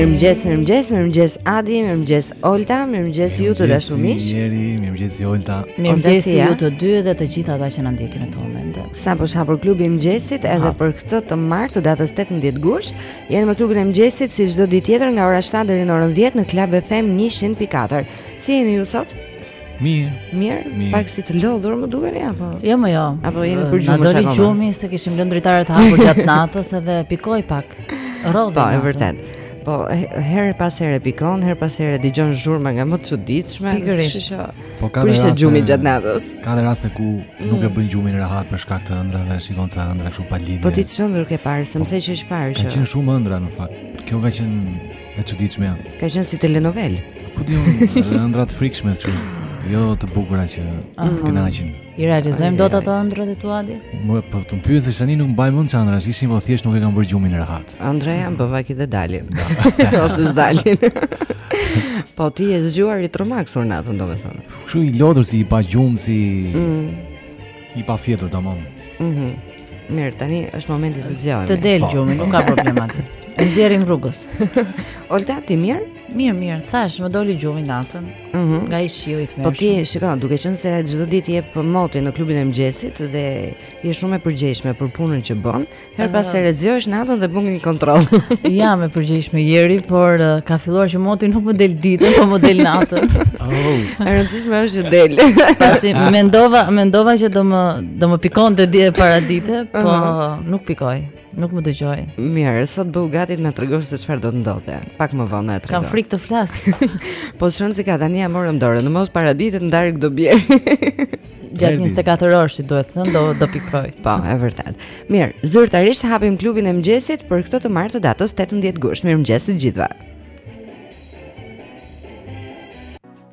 Mirëmëngjes, mirëmëngjes, mirëmëngjes Adi, mirëmëngjes Olta, mirëmëngjes ju të dashur miq. Mirëmëngjes Olta. Mirëmëngjes ju të dy dhe të gjithë ata që na ndjekin në këtë moment. Sapo është hapur klubi i mëngjesit edhe për këtë të martë të datës 18 gusht, jemi me klubin e mëngjesit si çdo ditë tjetër nga ora 7 deri në orën 10 në Club FM 100.4. Si jeni ju sot? Mirë. Mirë. Pak si të lodhur më dukeni apo? Jo, më jo. Apo jeni për gjumë shaka. Na doli gjumi se kishim lënë dritaret të hapur gjatë natës edhe pikoi pak. Rrodhën. Po, e vërtetë. Po, herë pas herë pikon, herë pas herë dëgjon zhurma nga më të çuditshme. Pikërisht. Po ka raste. Kurse gjumi gjatë natës. Ka dhe raste ku nuk e mm. bën gjumin rehat për shkak të ëndrrave, shikon ca ëndrra kështu pa lidhje. Po ti ç'ëndërr ke parë, se më po, thënë që është parë që. Ka qenë shumë ëndrra në fakt. Kjo ka qenë E çuditshme janë. Ka qenë si telenovel. Ku di unë, edhe ëndrra të frikshme këtu. Jo të bukura që të kënaqin. I realizojmë dot ato ëndrrat e tua Adi? Po të më pyesësh tani nuk mbaj mend ç'ëndrra ishin, po thjesht nuk e kam bërë gjumin rehat. Ëndrrat bën vaki dhe dalin. Ose s'dalin. Po ti je zgjuar i tromaksur natën domethënë. Kshu i lodhur si i pagjumë si mm. si i pafjetur tamam. Mhm. Mm Mirë, tani është momenti të zgjohemi. Të del po. gjumi, nuk ka problem atë. E nxjerrim rrugës. Olta, ti mirë? Mirë, mirë. Thashë, më doli gjumi natën. Mhm. Mm nga ai shiu i tmerrshëm. Po ti, shikoj, duke qenë se çdo ditë ti jep motin në klubin e mëngjesit dhe je shumë e përgjegjshme për punën që bën, herë pas ah. herë zgjohesh natën dhe bën një kontroll. Jam e përgjegjshme Jeri, por uh, ka filluar që moti nuk më del ditën, po më del natën. oh. E rëndësishme është që del. Pasi mendova, mendova që do më Do më pikonte dje paradite, po uh -huh. nuk pikoi, nuk më dëgjoi. Mirë, sot bëhu gati të na tregosh se çfarë do të ndodhte. Pak më vonë atë. Kam frikë të flas. po s'ka se tani ia morëm dorën, në mos paradite në darkë do bjerë. Gjatë 24 orëshit do të thotë do do pikojë. Po, e vërtetë. Mirë, zyrtarisht hapim klubin e mëngjesit për këtë të martë të datës 18 gusht. Mirëmëngjes të gjithëve.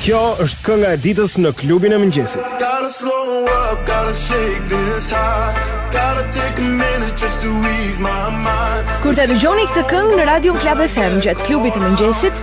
Kjo është kënga e ditës në klubin e mëngjesit. Gotta slow up, gotta shake this high. Gotta take a minute just to ease my mind. Kur ta dëgjoni këtë këngë në radion Club FM gjatë klubit të mëngjesit,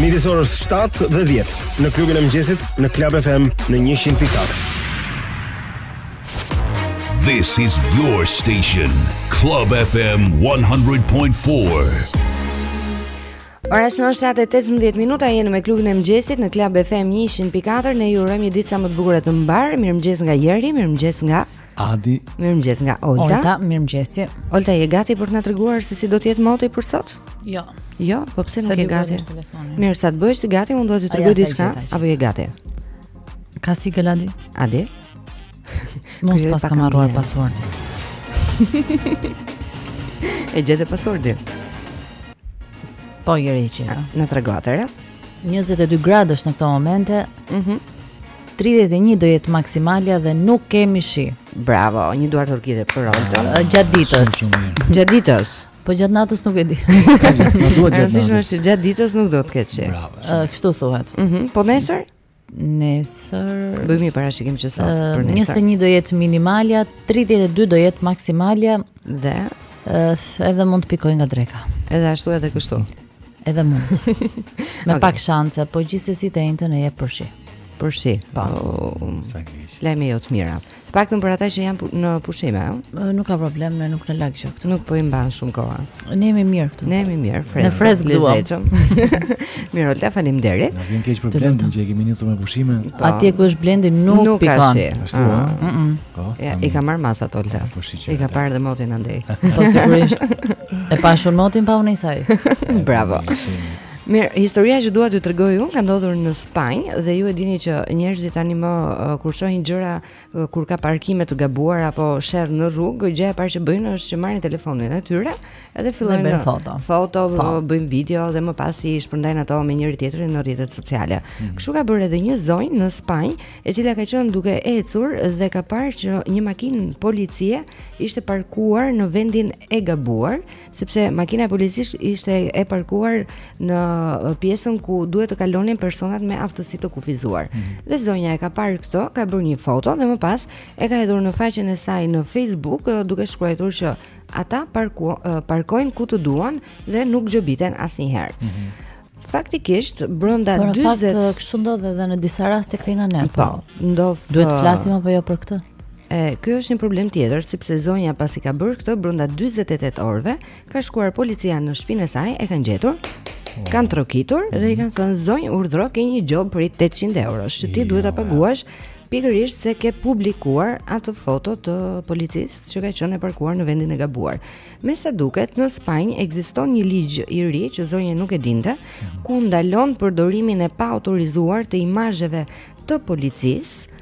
Midis orës 7 dhe 10 në klubin e mëngjesit në Club FM në 100.4. This is your station, Club FM 100.4. Ora është 7:18 minuta jemi me klubin e mëngjesit në Club FM 100.4 ne ju urojmë një ditë sa më të bukur e të mbarë. Mirëmëngjes nga Jeri, mirëmëngjes nga Adi. Mirëmëngjes nga Olta. Olta, mirëmëngjes. Olta je gati për të na treguar se si do të jetë moti për sot? Jo. Jo, po pse nuk je gati? Mirë, sa të bëhesh ti gati, unë do të tregoj diçka, apo je gati? Ka siklet, Adi? Adi. Mos, pas kam harruar pasuordin. e gjete pasuordin. Po i rëqi. Na trego atëherë. 22 gradë është në këto momente. Mhm. Mm 31 do jetë maksimalja dhe nuk kemi shi. Bravo, një duartrokitje për Oltën. Ah, gjatë ditës. Gjatë ditës. Po gjatë natës nuk e di. Nuk duhet gjatë natës. Është që gjatë ditës nuk do të ketë shi. Bravo. Ah, kështu thuhet. Mhm. Po nesër? Nesër. Bëjmë një parashikim që sot ah, për nesër. 21 do jetë minimalja, 32 do jetë maksimalja dhe edhe mund të pikojë nga dreka. Edhe ashtu edhe kështu. Edhe mund. Me okay. pak shanse, po gjithsesi të enjtën e jep për shi. Për shi. Po. Sa keq. Lajme jo të mira. Të paktën për ata që janë në pushime, ëh. Nuk ka problem, ne nuk na lag që këtu. Nuk po i mban shumë kohë. Ne jemi mirë këtu. Ne jemi mirë, fresh. Ne fresh lezetshëm. Mirë, Olta faleminderit. Na vjen keq për Blendin që e kemi nisur me pushime. Po. Atje ku është Blendi nuk, nuk pikon. Nuk ka shi. Ashtu, ëh. Po, ja, i ka marrë masat Olta. Po I ka parë dhe motin andej. Po sigurisht. E pa, sheh motin, puna e saj. Bravo. Mirë, historia që dua t'ju tregoj unë ka ndodhur në Spanjë dhe ju e dini që njerëzit tanimë uh, kur shohin gjëra uh, kur ka parkime të gabuar apo sherr në rrugë, gjëja e parë që bëjnë është që marrin telefonin e tyre dhe fillojnë të bëjnë foto. Foto, po. Po. Uh, bëjnë video dhe më pas i shpërndajnë ato me njëri-tjetrin në rrjetet sociale. Hmm. Kështu ka bërë edhe një zonjë në Spanjë e cila ka qenë duke ecur dhe ka parë që një makinë policie ishte parkuar në vendin e gabuar, sepse makina e policisë ishte e parkuar në pjesën ku duhet të kalonin personat me aftësi të kufizuar. Mm -hmm. Dhe zonja e ka parë këtë, ka bërë një foto dhe më pas e ka hedhur në faqen e saj në Facebook duke shkruajtur që ata parku, parkojnë ku të duan dhe nuk gjobiten asnjëherë. Mm -hmm. Faktikisht brenda 40 Po në fakt kështu ndodh edhe në disa raste këtej nga ne. Po, ndodh. Duhet të flasim apo jo për këtë? E, ky është një problem tjetër, sepse zonja pasi ka bërë këtë brenda 48 orëve, ka shkuar policia në shpinë e saj, e kanë gjetur, kanë trokitur mm -hmm. dhe i kanë thënë zonjë urdhro ke një gjobë prej 800 euro, që ti duhet ta paguash pikërisht se ke publikuar atë foto të policisë që ka qenë e parkuar në vendin e gabuar. Me sa duket në Spanjë ekziston një ligj i ri që zonja nuk e dinte, ku ndalon përdorimin e paautorizuar të imazheve të policisë,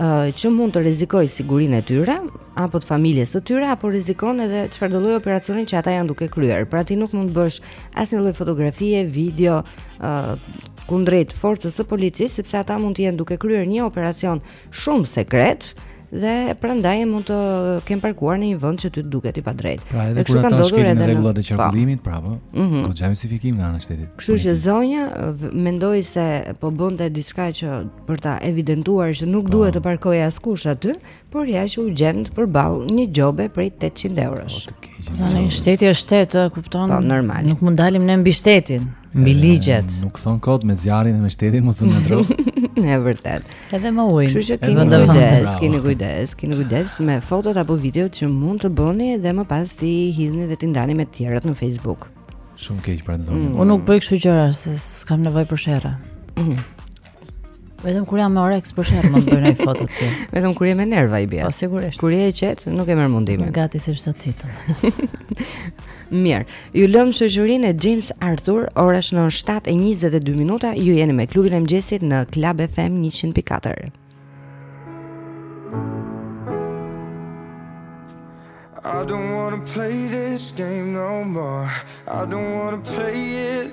ë që mund të rrezikojë sigurinë e tyre apo të familjes së tyre apo rrezikon edhe çfarëdo lloj operacioni që ata janë duke kryer. Pra ti nuk mund të bësh asnjë lloj fotografie, video ë kundrejt forcës së policisë sepse ata mund të jenë duke kryer një operacion shumë sekret dhe prandaj mund të kem parkuar në një vend që ty të duket i padrejt. Pra edhe kur ata shkelin edhe rregullat e po. qarkullimit, pra po. Mhm. Goxha justifikim nga ana e shtetit. Kështu që zonja mendoi se po bënte diçka që për ta evidentuar që nuk po. duhet të parkojë askush aty, por ja që u gjend përball një gjobe prej 800 eurosh. Po, Tani shteti është shtet, kupton? Po normal. Nuk mund dalim ne mbi shtetin. Mbi ligjet. Nuk thon kot me zjarrin dhe me shtetin mos u kruj. Në vërtet. Edhe me ujin. Kështu që keni kujdes, keni kujdes, keni kujdes me fotot apo videot që mund të bëni dhe më pas t'i hidhni dhe t'i ndani me të tjerët në Facebook. Shumë keq për atë zonjë. Mm. Unë nuk bëj kështu gjëra se s'kam nevojë për sherra. Vetëm kur jam me oreks për sherr mund të bëj një foto ti. Vetëm kur je me nerva i bie. Po sigurisht. Kur je e qetë, nuk e merr mundimin. Gati se çdo ditë. Mirë, ju lëmë në shoqërinë e James Arthur, ora shënon 7:22 minuta, ju jeni me klubin e mëngjesit në Club FM 104. I don't want to play this game no more. I don't want to play it.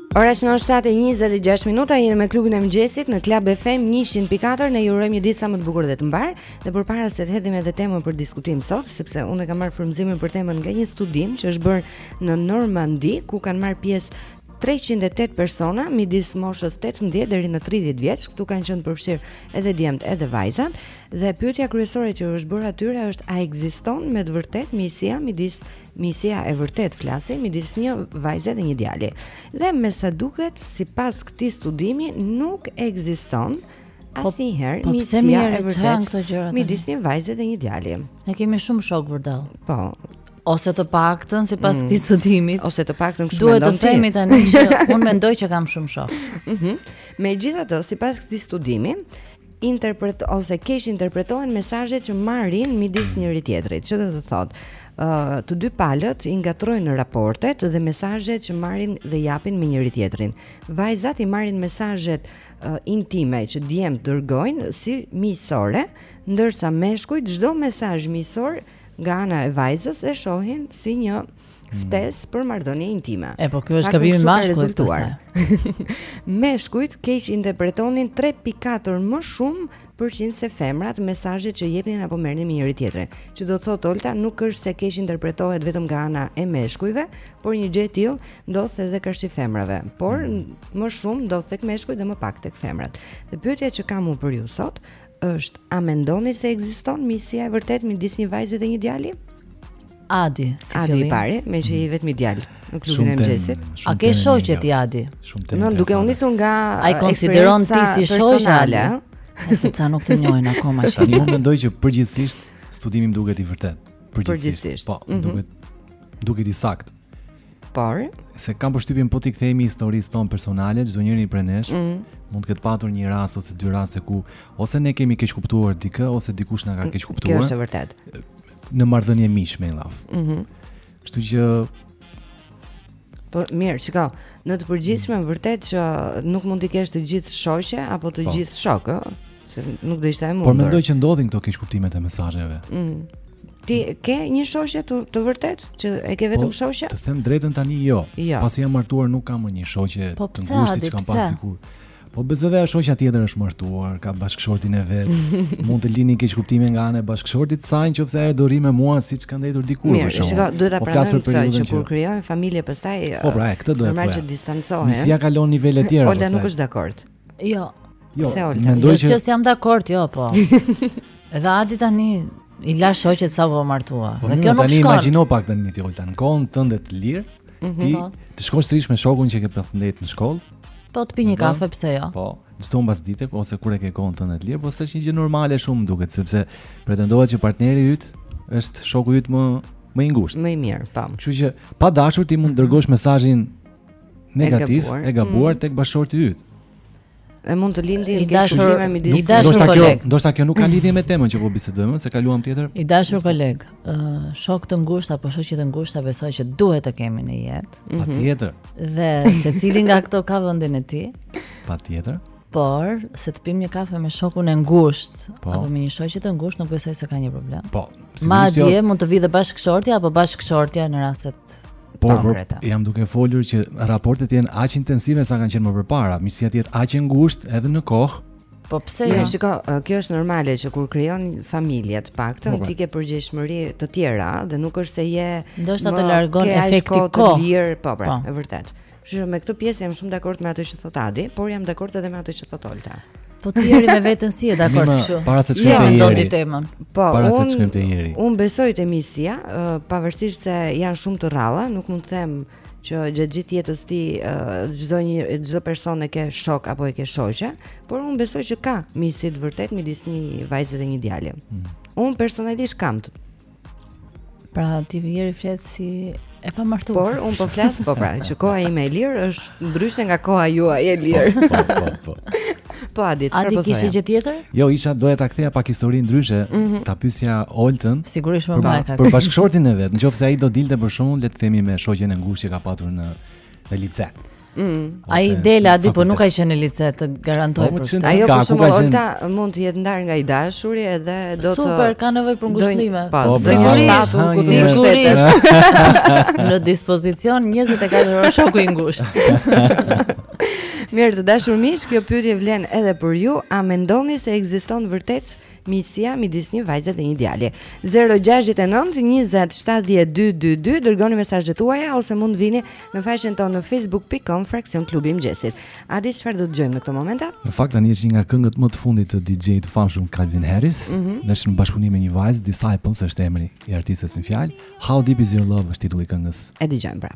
Ora shënon 7:26 minuta, jeni me klubin e mëngjesit në Club FM 104. Ne ju urojmë një ditë sa më të bukur dhe të mbarë. Dhe përpara se të hedhim edhe temën për diskutim sot, sepse unë e kam marrë frymëzimin për temën nga një studim që është bërë në Normandi, ku kanë marrë pjesë 308 persona midis moshës 18 deri në 30 vjeç, këtu kanë qenë përfshirë edhe djemtë edhe vajzat dhe pyetja kryesore që u është bërë atyre është a ekziston me të vërtetë miqësia midis Miqësia e vërtetë flasim midis një vajze dhe një djali. Dhe me sa duket, sipas këtij studimi nuk ekziston po, asnjëherë po, miqësia e vërtetë midis një vajze dhe një djali. Ne kemi shumë shokë vërdallë. Po. Ose të paktën sipas mm. këtij studimi, ose të paktën kështu mendon ti. Duhet të themi tani që unë mendoj që kam shumë shokë. Mhm. Mm Megjithatë, sipas këtij studimi, interpret ose keqinterpretohen mesazhet që marrin midis njëri-tjetrit, që do të thotë, ë uh, të dy palët i ngatërrojnë raportet dhe mesazhet që marrin dhe japin me njëri-tjetrin. Vajzat i marrin mesazhet uh, intime që djemt dërgojnë si miqësore, ndërsa meshkujt çdo mesazh miqësor nga ana e vajzës e shohin si një uh, ftesë për marrëdhënie intime. E po ky është gabimi i mashkullit tuaj. Meshkujt keqinterpretonin 3.4 më shumë përqind se femrat mesazhet që jepnin apo merrnin me njëri tjetrin. Që do të thotë Olta, nuk është se keqinterpretohet vetëm nga ana e meshkujve, por një gjë e tillë ndodh edhe karshi femrave, por mm. më shumë ndodh tek meshkujt dhe më pak tek femrat. Dhe pyetja që kam unë për ju sot është, a mendoni se ekziston miqësia e vërtetë midis një vajze dhe një djali? Adi, Adi i pari, meqë i vetmi djalë në klubin e mëngjesit. A ke shoqe ti Adi? Shumë të. Nuk duke u nisur nga A i konsideron ti si shoqe Adi. Se ca nuk të njohin akoma që. Unë mendoj që përgjithsisht studimi më duket i vërtetë. Përgjithsisht. Po, mm -hmm. duket duket i saktë. Por, se kam përshtypjen po t'i kthehemi historisë tonë personale, çdo njëri prej nesh mm. mund të ketë patur një rast ose dy raste ku ose ne kemi keqkuptuar dikë ose dikush na ka keqkuptuar. Kjo është e vërtetë. Në marrëdhënie miqsh me llaf. Mhm. Mm Kështu që Po mirë, shiko, në të përgjithshme vërtet që nuk mund t'i kesh të gjithë shoqe apo të po. gjithë shokë, Se nuk do ishte e mundur. Por mendoj që ndodhin këto keqkuptimet e mesazheve. Mm. Ti ke një shoqe të, të vërtetë që e ke vetëm po, shoqe? Të them drejtën tani jo. Ja. Jo. Pasi jam martuar nuk kam më një shoqe po, të ngushtë që kam pas dikur. Po besoj dhe shoqja tjetër është martuar, ka bashkëshortin e vet. Mund të lindin keqkuptime nga ana e bashkëshortit të saj në qoftë se ajo do rri me mua siç ka ndenjur dikur për shkak. Mirë, duhet ta po pranojmë këtë që kur krijojmë familje pastaj. Po pra, këtë do të thotë. Normal që distancohen. Miqësia kalon nivele të tjera. Olta nuk është dakord. Jo. Jo, se Olta. Mendoj jo, që jo, jam dakord, jo, po. Edhe Adi tani i la shoqet sapo martua. Po, dhe kjo nuk shkon. Tani imagjino pak tani ti Olta, në kohën tënde të lirë, mm -hmm. ti po. të shkosh të rrish me shokun që ke pasur në fund në shkollë. Po të pi një kafe pse jo? Po, çdo mbasdite ose kur e ke kohën tënde të lirë, po s'është një gjë normale siç më duket, sepse pretendohet që partneri yt është shoku yt më më i ngushtë. Më i mirë, po. Kështu që pa dashur ti mund të dërgosh mesazhin negativ, e gabuar mm. tek bashkëshorti yt. E mund të lindi një dashuri midis. I dashur koleg. Ndoshta kjo nuk ka lidhje me temën që po bisedojmë, se kaluam tjetër. I dashur koleg, uh, shokë të ngushtë apo shoqe të ngushta, besoj që duhet të kemi në jetë. Mhm. Patjetër. Dhe secili nga këto ka vendin e tij. Patjetër. Por, se të pim një kafe me shokun e ngushtë, po. apo me një shoqe të ngushtë, nuk besoj se ka një problem. Po, si Madje jo... mund të vi dhe bashkëshortja, apo bashkëshortja në rastet Por, por jam duke folur që raportet të jenë aq intensive sa kanë qenë më përpara. Miqësia të jetë aq e ngushtë edhe në kohë. Po pse jo? Shiko, kjo është normale që kur krijon familje të paktën po, po. ti ke përgjegjshmëri të tjera dhe nuk është se je ndoshta të largon efekti kohë. Po, pra, po. e vërtetë. Kështu që me këtë pjesë jam shumë dakord me atë që thotë Adi, por jam dakord edhe me atë që thotë Olta. Po ti jeri me veten si je dakord kështu? Para se të shkruaj jo, ndonjë temën. Po, para se të shkruaj të jeri. Unë besoj te miqësia, uh, pavarësisht se janë shumë të rralla, nuk mund të them që gjatë gjithë jetës ti çdo uh, një çdo person e ke shok apo e ke shoqe, por unë besoj që ka miqësi të vërtetë midis një vajze dhe një djali. Mm. Unë personalisht kam të Pra ti Jeri flet si e pa martuar. Por un po flas po pra që koha ime e lirë është ndryshe nga koha juaj e lirë. Po, po, po. po. Po a di çfarë po thonë? A di kishe gjë tjetër? Jo, isha doja ta ktheja pak historinë ndryshe, mm -hmm. ta pyesja Oltën. Sigurisht më mbaj ka. Për bashkëshortin e vet, nëse ai do dilte për shembull, le të themi me shoqen e ngushtë që ka patur në në lice. Mm. Ai del aty, po nuk ka qenë në lice të garantoj po, për këtë. Ajo për shembull Olta mund të jetë ndarë nga i dashuri edhe do të Super, ka nevojë për ngushëllime. Po, po do një shpatull ku të mbështetesh. Në dispozicion 24 orë shoku i ngushtë. Mirë, të dashur miq, kjo pyetje vlen edhe për ju. A mendoni se ekziston vërtet Miqësia midis një vajze dhe një djali. 069 20 70 222 dërgoni mesazhet tuaja ose mund vini në faqen tonë në facebook.com fraksion klubi i mëngjesit. A di çfarë do të dëgjojmë në këtë moment? Në fakt tani është një nga këngët më të fundit të DJ të famshëm Calvin Harris. Mm -hmm. Në bashkëpunim me një vajzë Disciples është emri i artistes në fjalë. How deep is your love është titulli i këngës. E dëgjojmë pra.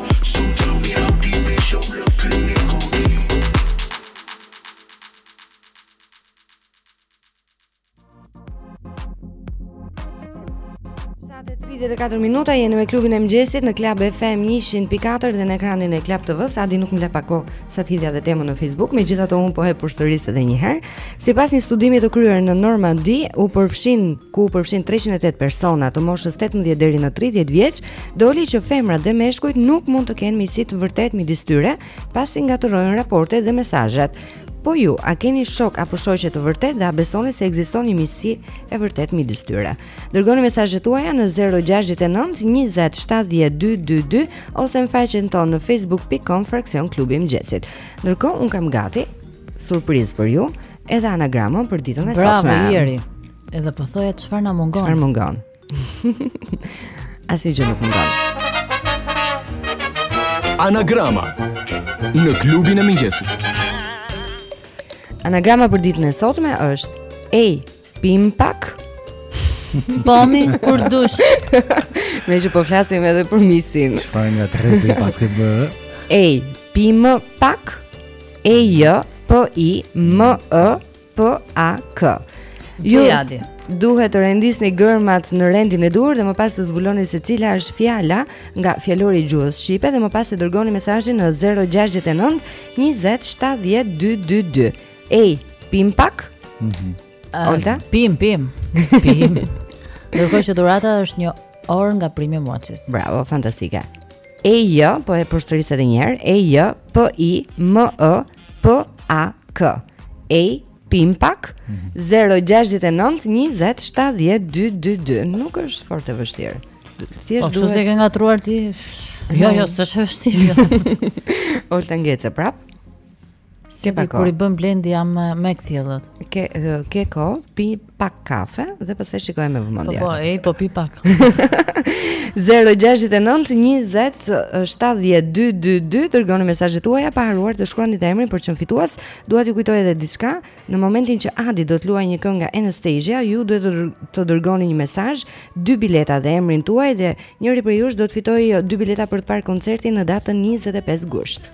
24 minuta jeni me klubin e mëngjesit në Club FM 100.4 dhe në ekranin e Club TV. Sadi nuk më la pak kohë sa të hidhja dhe temën në Facebook, megjithatë un po e përsëris edhe një herë. Sipas një studimi të kryer në Normandi, u përfshin ku u përfshin 308 persona të moshës 18 deri në 30 vjeç, Doli që femrat dhe meshkujt nuk mund të kenë miqësi të vërtetë midis tyre, pasi ngatërrojnë raportet dhe mesazhet. Po ju, a keni shok apo shoqe të vërtetë dhe a besoni se ekziston një miqësi e vërtetë midis tyre? Dërgoni mesazhet tuaja në 069 20 70 222 ose në faqen tonë në facebook.com fraksion klubi i mëngjesit. Ndërkohë un kam gati surprizë për ju, edhe anagramën për ditën e sotme. Bravo Jeri. Edhe po thoja çfarë na mungon. Çfarë mungon? Asgjë nuk mungon. Anagrama në klubin e mëngjesit. Anagrama për ditën e sotme është Ej, pim pak. Po pimë kur dush. Meqë po flasim edhe për miqësinë. Çfarë nga trezi pas ke bërë? Ej, pim pak. Ej, p i m e PAK. Ju jadi. Duhet të rendisni gërmat në rendin e duhur dhe më pas të zbuloni se cila është fjala nga fjalori i gjuhës shqipe dhe më pas të dërgoni mesazhin në 069 20 70 222. Ej, pim pak? Mhm. Mm uh, Olta, pim, pim. Pim. Dëgjo që dhurata është një orë nga Primi Motors. Bravo, fantastike. E J, po e përsëris edhe një herë, E J P I M E P A K. Ej, pim pak 069 20 70 222 nuk është fort e vështirë. Thjesht po, duhet. Po çfarë ke ngatruar ti? Jo, jo, s'është e vështirë. Jo. Olta ngece prap. Si kur i bën Blendi jam më i kthjellët. Ke ke ko, pi pak kafe dhe pastaj shikoje me vëmendje. Po, po, ej, po pi pak. 069 20 70 222 dërgoni mesazhet tuaja pa harruar të shkruani dhe emrin për të qenë fitues. Dua t'ju kujtoj edhe diçka, në momentin që Adi do të luajë një këngë nga Anastasia, ju duhet të dërgoni një mesazh, dy bileta dhe emrin tuaj dhe njëri prej jush do të fitojë dy bileta për të parë koncertin në datën 25 gusht.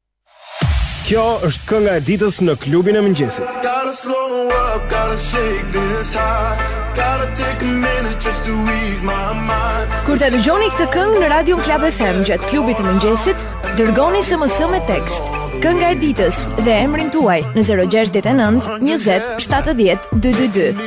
Kjo është kënga e ditës në klubin e mëngjesit. Gotta slow up, gotta shake this high. Gotta take a minute just to ease my mind. Kur ta dëgjoni këtë këngë në Radio Club FM gjatë klubit të mëngjesit, dërgoni SMS me tekst. Kënga e ditës dhe emrin tuaj në 069 20 70 222.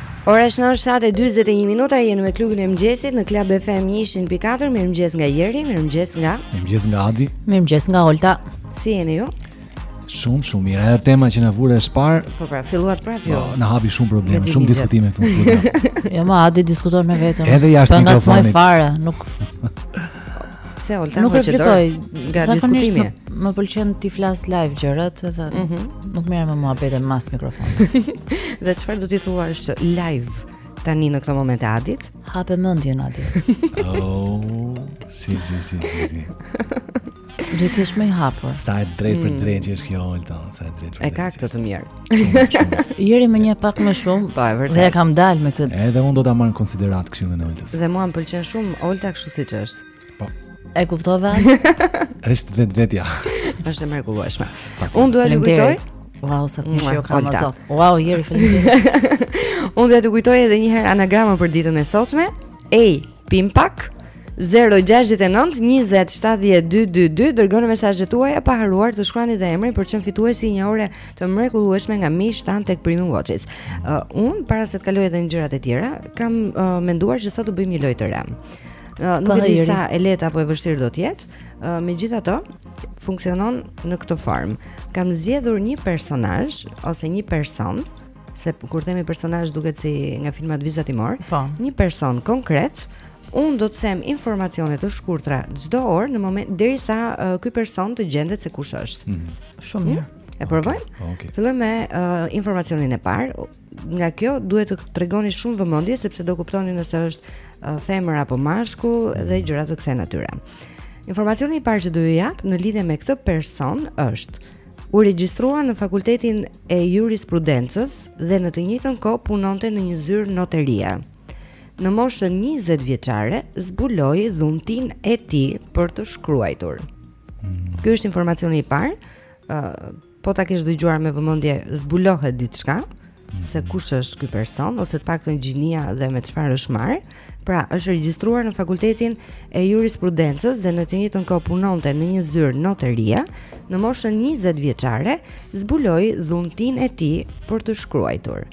Ora është 7:41 minuta jemi me klubin e mëngjesit në Club FM 100.4. Mirëmëngjes nga Jeri, mirëmëngjes nga. Mirëmëngjes nga Adi. Mirëmëngjes nga Olta. Si jeni ju? Shumë shumë mirë. Ajo tema që na vure orën e parë. Po pra, filluat prapë ju. Po, na hapi shumë probleme, shumë diskutime këtu. Jo, po Adi diskuton me veten. Edhe jashtë mikrofonit. Nuk Pse Olta nuk e gjykoj nga diskutimi. Më pëlqen t'i flas live gjërat, edhe mm -hmm. nuk merrem me muhabete mas mikrofonit. dhe çfarë do t'i thuash live tani në këtë moment Adit? Hape mendjen Adi. oh, si si si si. si. Do të jesh më i hapur. Sa e drejtpërdrejtë është kjo Olta, sa e drejtë. E ka këtë të mirë. Jeri më njeh pak më shumë. Po, e vërtetë. Dhe jam dakord me këtë. Edhe unë do ta marr në konsideratë këshillën e Oltës. Dhe mua më pëlqen shumë Olta kështu siç është. Po. E kuptova. është vetvetja. Është e mrekullueshme. Unë dua t'ju kujtoj. Wow, sa të mëshirë ka më zot. Wow, Jeri, faleminderit. Unë dua t'ju kujtoj edhe një herë anagramën për ditën e sotme. Ej, Pim pak 069 20 70 222 dërgoni mesazhet tuaja pa harruar të shkruani dhe emrin për të qenë fituesi i një ore të mrekullueshme nga Mish Tan tek Premium Watches. Uh, unë para se të kaloj edhe në gjërat e tjera, kam uh, menduar që sot të bëjmë një lojë të re. Uh, nuk e di sa e lehtë apo e vështirë do të jetë. Uh, Megjithatë, funksionon në këtë formë. Kam zgjedhur një personazh ose një person se kur themi personazh duket si nga filmat vizatimorë, po. një person konkret unë do të them informacione të shkurtra çdo orë e moment derisa uh, ky person të gjendet se kush është. Mm -hmm. Shumë mirë. Mm? E provojmë? Okay. Okay. Fillojmë me uh, informacionin e parë. Nga kjo duhet të tregoni shumë vëmendje sepse do kuptoni nëse është uh, femër apo mashkull mm -hmm. dhe mhm. gjëra të kësaj natyre. Informacioni i parë që do t'ju jap në lidhje me këtë person është U regjistrua në Fakultetin e Jurisprudencës dhe në të njëjtën kohë punonte në një zyrë noterie. Në moshën 20 vjeçare zbuloi dhuntinë e tij për të shkruajtur. Mm. Ky është informacioni i parë. Ë, uh, po ta kesh dëgjuar me vëmendje, zbulohet diçka. se kush është ky person ose të paktën gjinia dhe me çfarë është marrë. Pra, është regjistruar në Fakultetin e Jurisprudencës dhe në të njëjtën kohë punonte në një zyrë noterie. Në moshën 20 vjeçare zbuloi dhuntinë e tij për të shkruajtur.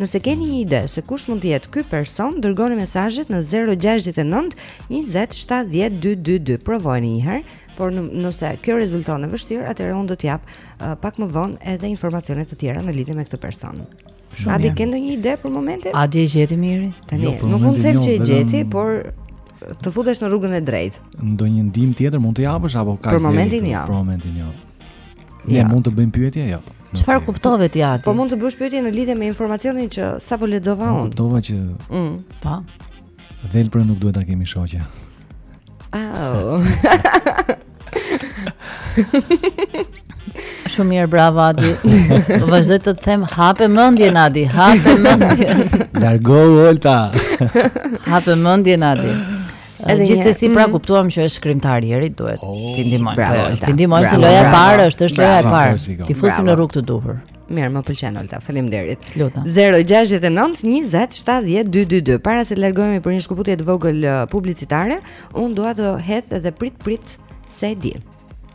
Nëse keni një ide se kush mund të jetë ky person, dërgoni mesazhet në 069 20 70 222. Provojeni një herë, por nëse kjo rezulton e vështirë, atëherë unë do të jap pak më vonë edhe informacione të tjera në lidhje me këtë person. Shumë. Adi ke ndonjë ide për momentin? Adi e gjeti miri. Tani jo, nuk mund të them jo, që e gjeti, por të futesh në rrugën e drejtë. Ndonjë ndihmë tjetër mund të japësh apo ka? Për momentin jo. Për momentin jo. Ne ja. mund të bëjmë pyetje jo. Çfarë kuptove ti aty? Po mund të bësh pyetje në lidhje me informacionin që sapo lexova unë. Kuptova që. Mm. Po. Dhelprën nuk duhet ta kemi shoqe. Au. Shumë mirë, bravo Adi. Vazhdoj të të them hape mendjen Adi, hape mendjen. Largo Olta. hape mendjen Adi. Edhe gjithsesi pra mm. kuptuam që është shkrimtar i ri duhet oh, t'i ndihmoj. Po, t'i ndihmoj se loja e parë është është loja e parë. T'i fusim në rrugë të duhur. Mirë, më pëlqen Olta. Faleminderit. Lutem. 069 20 70 222. Para se të largohemi për një shkëputje të vogël uh, publicitare, unë dua të hedh edhe prit prit se di.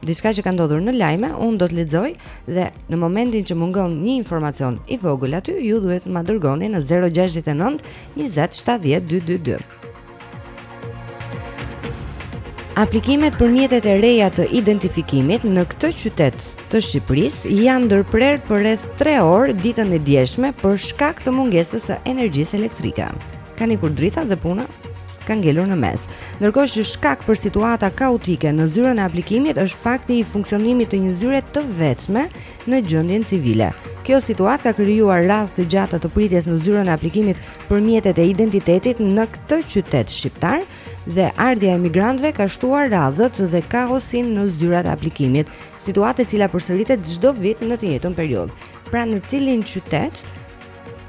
Diçka që ka ndodhur në lajme, unë do të lexoj dhe në momentin që mungon një informacion i vogël aty, ju duhet të ma dërgoni në 069 20 70 222. Aplikimet për mjetet e reja të identifikimit në këtë qytet të Shqipërisë janë ndërprerë për rreth 3 orë ditën e djeshme për shkak të mungesës së energjisë elektrike. Kanë ikur dritat dhe puna ka ngelur në mes. Ndërkohë që shkak për situata kaotike në zyrën e aplikimit është fakti i funksionimit të një zyre të vetme në gjendjen civile. Kjo situatë ka krijuar radhë të gjata të pritjes në zyrën e aplikimit për mjetet e identitetit në këtë qytet shqiptar dhe ardhja e emigrantëve ka shtuar radhët dhe kaosin në zyrat e aplikimit, situatë e cila përsëritet çdo vit në të njëjtën periudhë. Pra në cilin qytet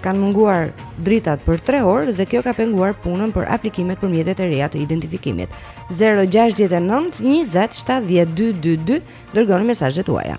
kanë munguar dritat për 3 orë dhe kjo ka penguar punën për aplikimet për mjetet e reja të identifikimit. 069 20 70 222 dërgoni mesazhet tuaja.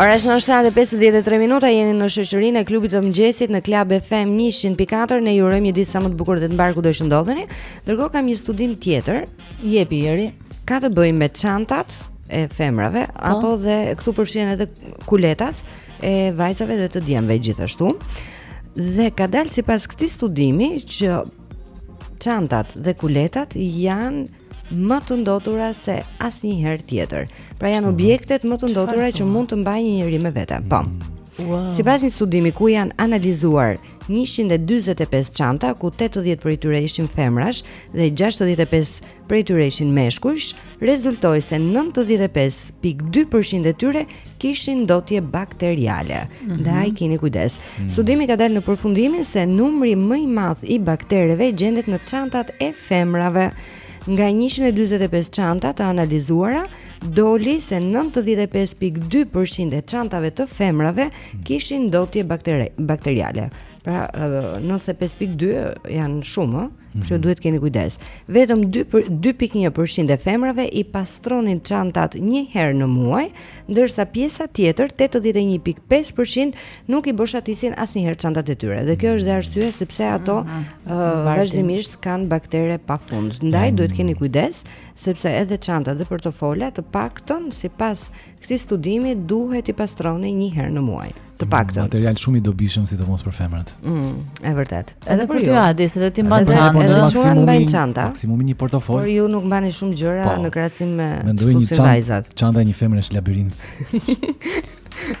Ora është 7:53 minuta jeni në shoqërinë e klubit të mëngjesit në Club FM 104 ne ju urojmë një ditë sa më të bukur dhe të mbarë kudo që ndodheni. Ndërkohë kam një studim tjetër. Jepi Eri. Ka të bëjë me çantat e femrave po. apo dhe këtu përfshihen edhe kuletat e vajzave dhe të djemve gjithashtu. Dhe ka dalë sipas këtij studimi që çantat dhe kuletat janë më të ndotura se asnjëherë tjetër Pra janë objektet më të ndotura që mund të mbajë një njeri me vete Po, mm. wow. sipas një studimi ku janë analizuar 145 çanta Ku 80 prej tyre ishin femrash dhe 65 prej tyre ishin meshkujsh, rezultoi se 95.2% e tyre kishin ndotje bakteriale. Mm -hmm. Ndaj keni kujdes. Mm -hmm. Studimi ka dalë në përfundimin se numri më i madh i baktereve gjendet në çantat e femrave. Nga 145 çanta të analizuara, doli se 95.2% e çantave të femrave mhm. kishin ndotje bakteriale. Pra, 95.2 janë shumë, Kështu që duhet të keni kujdes. Vetëm 2.1% e femrave i pastronin çantat një herë në muaj, ndërsa pjesa tjetër, 81.5%, nuk i boshatisin asnjëherë çantat e tyre. Dhe kjo është dhe arsye sepse ato mm, mm, mm, uh, vazhdimisht kanë baktere pafund. Ndaj duhet të keni kujdes sepse edhe çantat dhe portofolat të paktën sipas Këtij studimi duhet t'i pastroni një herë në muaj, të paktën. Material shumë i dobishëm sidomos për femrat. Mm, e vërtetë. Edhe për ju Adi, se ti mban çantë, edhe çunat mbajnë çanta. Maksimumi një portofol. Por ju nuk mbani shumë gjëra po. në krahasim me vajzat. Çanta e një femre është labirint.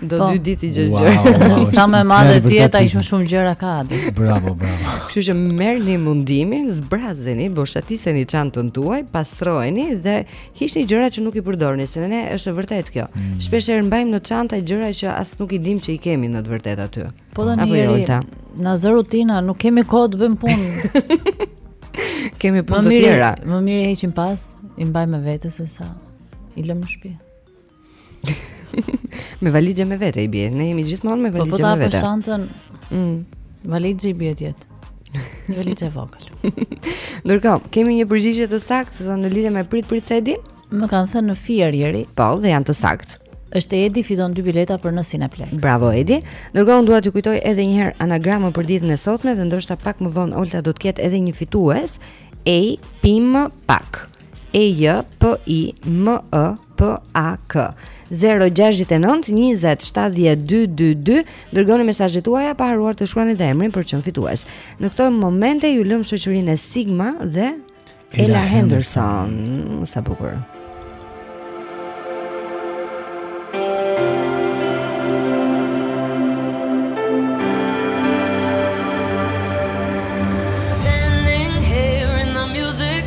Do po. dy ditë të gjesh gjë. Sa më e madhe të jetë aq më shumë gjëra ka aty. Bravo, bravo. Kështu që merrni mundimin, zbrazeni, boshatiseni çantën tuaj, pastrojeni dhe Hiqni gjëra që nuk i përdorni, se ne është e vërtetë kjo. Mm. Shpesh herë mbajmë në çanta gjëra që as nuk i dimë që i kemi në të vërtetë aty. Po tani Apo jo Eri, na zë rutina, nuk kemi kohë të bëjmë punë. kemi punë të tjera. Më mirë i heqim pas, i mbajmë me vete se sa i lëmë në shtëpi. me valixhe me vete i bie. Ne jemi gjithmonë me valixhe po, po me vete. Po po ta për çantën. Mm. Valixhe i bie të jetë. Një valixhe e vogël. Ndërkohë, kemi një përgjigje të saktë se në lidhje me prit prit Edi? Më kanë thënë në Fier Eri. Po, dhe janë të saktë. Është Edi fiton dy bileta për në Cineplex. Bravo Edi. Ndërkohë unë dua t'ju kujtoj edhe një herë anagramën për ditën e sotme dhe ndoshta pak më vonë Olta do të ketë edhe një fitues. Ej, pim pak. E J P I M E PAK 069 20 70 222 dërgoni mesazhet tuaja pa harruar të shkruani dhe emrin për të qenë fitues. Në këtë momente ju lëmë në shoqërinë e Sigma dhe Ella Henderson. Henderson. Sa bukur.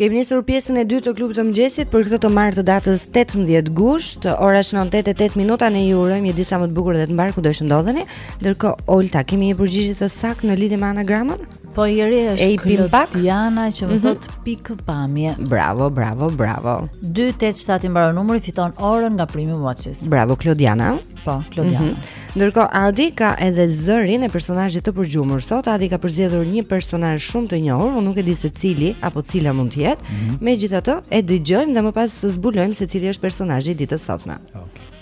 Kemi nisur pjesën e dytë të klubit të mëngjesit për këtë të martë të datës 18 gusht. Ora shënon 9:08 minuta ne ju urojmë një ditë sa më të bukur dhe të mbarë kudo që ndodheni. Ndërkohë Olta, kemi një përgjigje të saktë në lidhje me anagramën? Po Eri është Klodiana që më mm -hmm. thotë pikëpamje. Bravo, bravo, bravo. 287 i mbaron numri fiton orën nga Prime Watches. Bravo Klodiana. Po, Klodiana. Mm -hmm. Ndërkohë Adi ka edhe zërin e personazhit të përgjumur. Sot Adi ka përzgjedhur një personazh shumë të njohur, unë nuk e di se cili apo cila mund të jetë. Mm -hmm. Megjithatë, e dëgjojmë dhe më pas zbulojmë se cili është personazhi i ditës së sotme. Okej. Okay.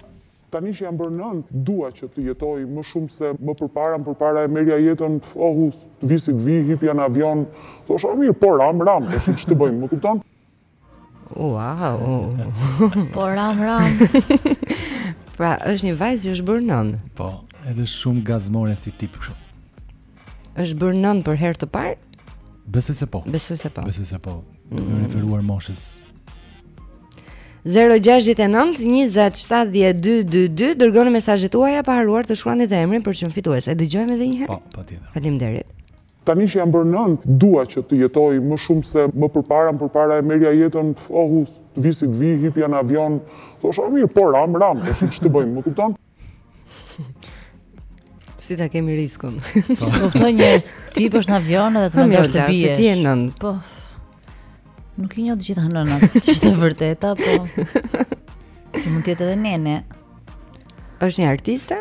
Tani që jam bërë nënë, dua që të jetoj më shumë se më përpara, më përpara e merrja jetën, ohu, të vijë si të vijë, hipja në avion, thosha, mirë, po, ram, ram, tash ç'të bëjmë, më kupton? Wow. po ram ram. pra, është një vajzë që është bërë nënë. Po, edhe shumë gazmore si tip kështu. Është bërë nënë për herë të parë? Besoj se po. Besoj se po. Besoj se po. Mm. Duke iu referuar moshës. 0692070222 dërgoni mesazhet tuaja pa harruar të shkruani dhe emrin për të qenë fitues. E dëgjojmë edhe një herë. Po, patjetër. Faleminderit. Tani që jam bërë nënë, dua që të jetoj më shumë se më përpara, më përpara e merrja jetën, ohu, të vijë si të vijë, hipja në avion, thosha, mirë, po ram, ram, tash ç'të bëjmë, më kupton? Si ta kemi riskun. Po. Kuptoj njerëz, të hipësh në avion edhe të mendosh të biesh. Po, ti je nënë. Po. Nuk i njoh të gjitha nënat, ç'është e vërteta, po. Mund të jetë edhe nene. Është një artiste?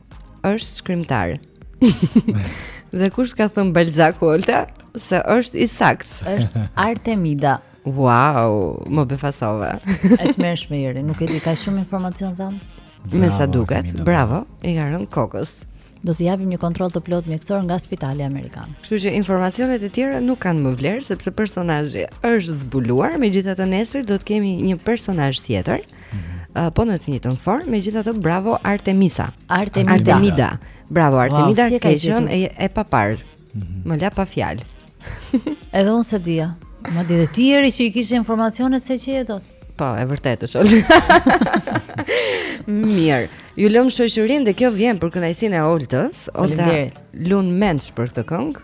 është shkrimtar. Dhe kush ka thënë Balzaku Olta se është i saktë? Është Artemida. Wow, më befasova. Shumë mirë, nuk e di kaq shumë informacion dhamë. Me sa duket, bravo, i ka rënë kokës. Do të japim një kontroll të plotë mjekësor nga Spitali Amerikan. Kështu që informacionet e tjera nuk kanë më vlerë sepse personazhi është zbuluar, megjithatë nesër do të kemi një personazh tjetër. Uh, po në të njëjtën formë, megjithatë bravo Artemisa. Artemida. Artemida. Bravo Artemida, wow, si ke qenë e, e paparë. Mm -hmm. Më la pa fjalë. Edhe unë s'e dija. Madje dhe ti Eri që i kishe informacionet s'e gjeje dot Po, e vërtetë është Mirë Ju lëmë shoqërinë dhe kjo vjen për kënaqësinë e Oltës Olta luan mendsh për këtë këngë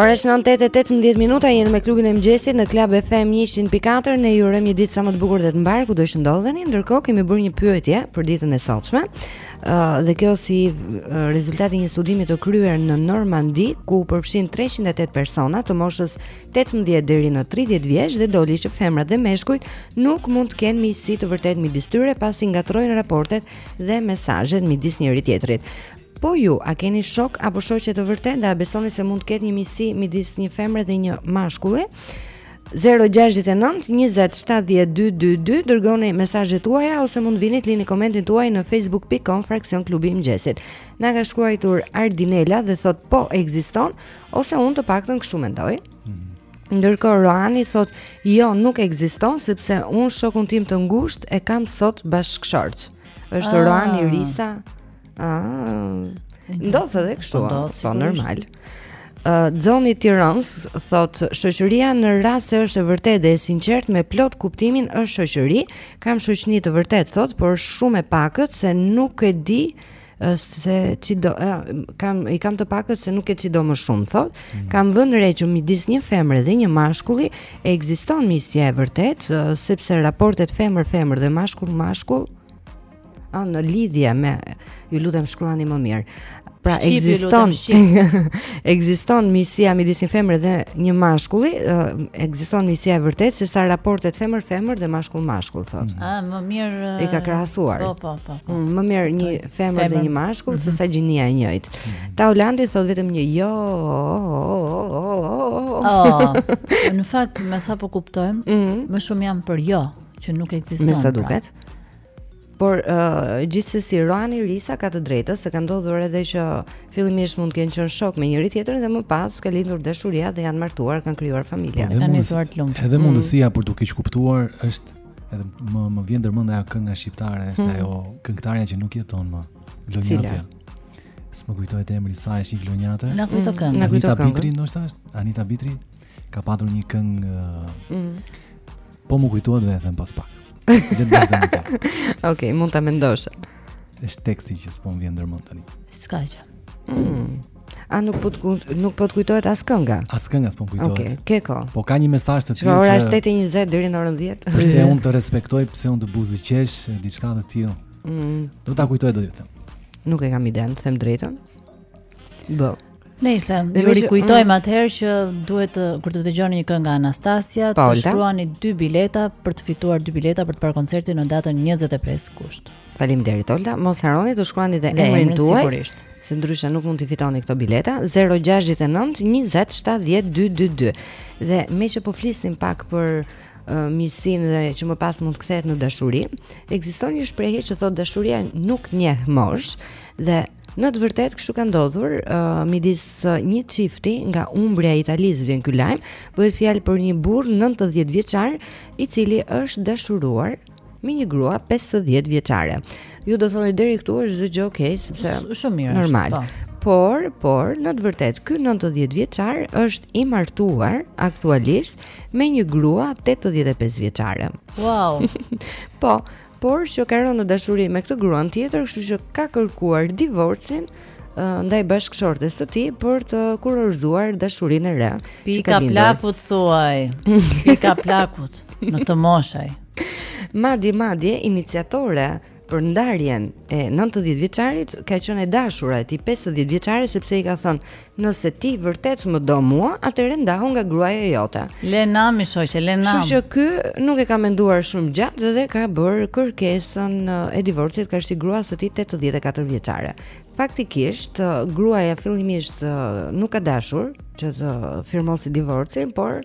Ora është 9:18 minuta, jeni me Klubin e Mëngjesit në Club FM 104. Ne ju urojmë një ditë sa më të bukur dhe të mbarë kudo që ndodheni. Ndërkohë kemi bërë një pyetje për ditën e sotshme. Ëh uh, dhe kjo si rezultati i një studimi të kryer në Normandi ku u përfshinë 308 persona të moshës 18 deri në 30 vjeç dhe doli që femrat dhe meshkujt nuk mund të kenë miqësi të vërtetë midis tyre pasi ngatërrojnë raportet dhe mesazhet midis njëri-tjetrit. Po ju, a keni shok apo shoqe të vërtetë dhe a besoni se mund të ketë një miqësi midis një femre dhe një mashkulli? 0-6-9-27-12-22 Dërgoni mesazhet tuaja Ose mund të vini të lini komentin tuaj në facebook.com Fraksion Klubi i Mëngjesit Na ka shkruajtur Ardinela dhe thotë po ekziston Ose unë të paktën kështu mendoj mhm. Ndërkohë Roani thotë Jo nuk ekziston Sepse unë shokun tim të ngushtë E kam sot bashkëshort është ah. Roani Risa Ah. Ndodh edhe kështu. Po, po normal. Uh, Zoni Tiranës thotë shoqëria në rast se është e vërtetë dhe e sinqertë me plot kuptimin është shoqëri, kam shoqëri të vërtetë thotë, por shumë e pakët se nuk e di se çi do kam i kam të pakët se nuk e çi do më shumë thotë mm. kam vënë re që midis një femre dhe një mashkulli ekziston miqësia e vërtetë sepse raportet femër femër dhe mashkull mashkull A, në lidhje me ju lutem shkruani më mirë. Pra ekziston ekziston miqësia midis një femre dhe një mashkulli, ekziston miqësia e vërtetë sesa raportet femër femër dhe mashkull mashkull thotë. Mm. Ah, më mirë e ka krahasuar. Po, po, po. po. Mm, më mirë një femër dhe një mashkull se mhm. sa gjinia e njëjtë. Mhm. Taulanti thotë vetëm një jo. Oh, në fakt, me sa po kuptojmë, mhm. më shumë janë për jo që nuk ekziston. Me sa pra. duket. Por uh, gjithsesi Roani Risa ka të drejtë se ka ndodhur edhe që fillimisht mund të kenë qenë shokë me njëri-tjetrin dhe më pas ka lindur dashuria dhe janë martuar, kanë krijuar familje. Po, kanë jetuar të lumtur. Edhe mm. mundësia për t'u keqkuptuar është edhe më më vjen ndërmend ajo kënga shqiptare, është mm. ajo këngëtarja që nuk jeton më. Vlonjatja. S'më kujtohet emri i saj, është një vlonjate. Na kujto mm. këngën. Na kujto këngën. Anita Bitri, ndoshta është Anita Bitri. Ka patur një këngë uh, mm. Po m'u kujtua ta them pas pak Ok, mund ta mendosh është teksti që s'po më vjen ndërmend tani. S'ka gjë. Mm. A nuk po të nuk po të kujtohet as kënga? As kënga s'po kujtohet. Okej, okay, ke kohë. Po ka një mesazh të tillë. Ora është 8:20 deri në orën 10. Pse unë të respektoj, pse unë të buzëqesh diçka të tillë? Mm. Do ta kujtoj do të them. Nuk e kam idenë, të them të drejtën. Bë. Nëse ju rikujtojmë atëherë që duhet kur të dëgjoni një këngë nga Anastasia, të shkruani dy bileta për të fituar dy bileta për të parë koncertin në datën 25 gusht. Faleminderit Olta, mos harroni të shkruani dhe emrin tuaj. Sigurisht. Se ndryshe nuk mund të fitoni këto bileta 069 20 70 222. Dhe me që po flisnim pak për miqësinë që më pas mund të kthehet në dashuri. Ekziston një shprehje që thotë dashuria nuk njeh moshë dhe Në të vërtetë kështu ka ndodhur, uh, midis uh, një çifti nga Umbria e Italisë vjen ky lajm, bëhet fjalë për një burrë 90 vjeçar i cili është dashuruar me një grua 50 vjeçare. Ju do thoni deri këtu është çdo gjë okay, sepse shumë mirë është. Normal. Po. Por, por në të vërtetë ky 90 vjeçar është i martuar aktualisht me një grua 85 vjeçare. Wow. po, por që ka rënë në dashuri me këtë gruan tjetër, kështu që ka kërkuar divorcin ndaj bashkëshortes së tij për të kurorëzuar dashurinë e re. Pika plakut thuaj. Pika plakut në këtë moshë. Madje madje iniciatore për ndarjen e 90 vjeçarit ka qenë e dashura e tij 50 vjeçare sepse i ka thënë Nëse ti vërtet më do mua, atëherë ndahu nga gruaja jote. Le nami shoqe, le nam. Kështu që ky nuk e ka menduar shumë gjatë dhe ka bërë kërkesën e divorcit karshi gruas së tij 84 vjeçare. Faktikisht, gruaja fillimisht nuk ka dashur që të firmosë divorcin, por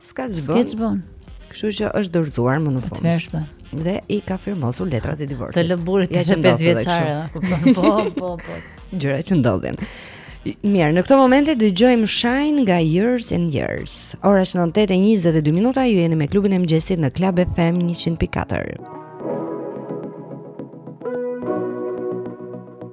S'ka ç'bën. S'ka ç'bën. Kështu që është dorëzuar më në fund. Atëhershme. Dhe i ka firmosur letrat e divorcit. Të lë burri për një 50 vjeçare, kupton? Po, po, po. Gjëra që ndodhin. Mirë, në këto momente dëgjojmë Shine nga Years and Years. Ora është 8:22 minuta, ju jeni me klubin e mëngjesit në Club FM 100.4.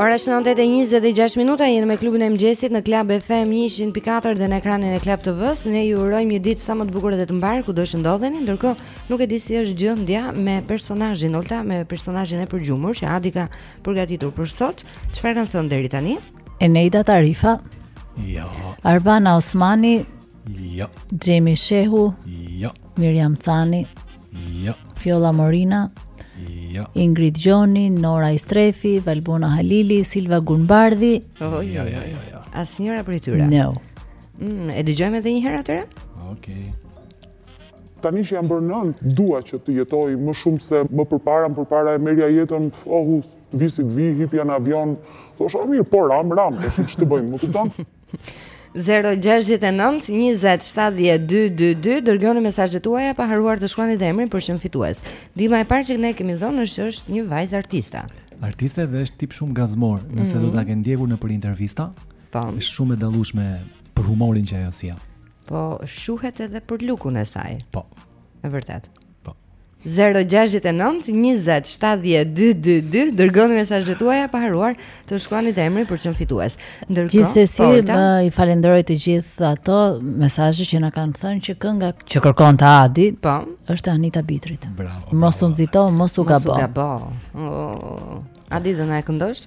Ora shënon 8:26 minuta, jemi me klubin e mëngjesit në Club FM 100.4 dhe në ekranin e Club TV-s. Ne ju urojmë një ditë sa më të bukur dhe të mbarë kudo që ndodheni. Ndërkohë, nuk e di si është gjendja me personazhin Olta, me personazhin e përgjumur që Adi ka përgatitur për sot. Çfarë kanë thënë deri tani? Eneida Tarifa. Jo. Arbana Osmani. Jo. Xhemi Shehu. Jo. Miriam Cani. Jo. Fjolla Morina. Jo. Ingrid Gjoni, Nora Istrefi, Valbona Halili, Silva Gunbardhi. Oh, jo, jo, jo, jo. Asnjëra prej tyre. No. Mm, e dëgjojmë edhe një herë atëherë? Okej. Okay. Tani që jam bërë nënë, dua që të jetoj më shumë se më përpara, më përpara e merrja jetën, ohu, Të vij si të vij, hipja në avion, thosha, mirë, po ram, ram, e po ç'të bëjmë, më kupton? 0-6-9-20-70-222 Dërgjoni mesazhet tuaja pa harruar të shkruani dhe emrin për të qenë fitues Ndihma e parë që ne kemi dhënë është që është një vajzë artiste Artiste dhe është tip shumë gazmor Nëse mm -hmm. do mhm. ta ke ndjekur nëpër intervista po. është shumë e dallueshme për humorin që ajo sjell Po shquhet edhe për lukun e saj Po E vërtetë Po. 0-6-9-20-70-222 Dërgoni mesazhet tuaja pa harruar Të shkruani dhe emrin për të qenë fitues Ndërkohë, Gjithsesi më i falenderoj të gjithë ato Mesazhe që na kanë thënë që kënga Që kërkonte Adi po. është e Anita Bitrit Bravo Mos u nxito, mos u gabo Mos u gabo oh. Adi do na e këndosh?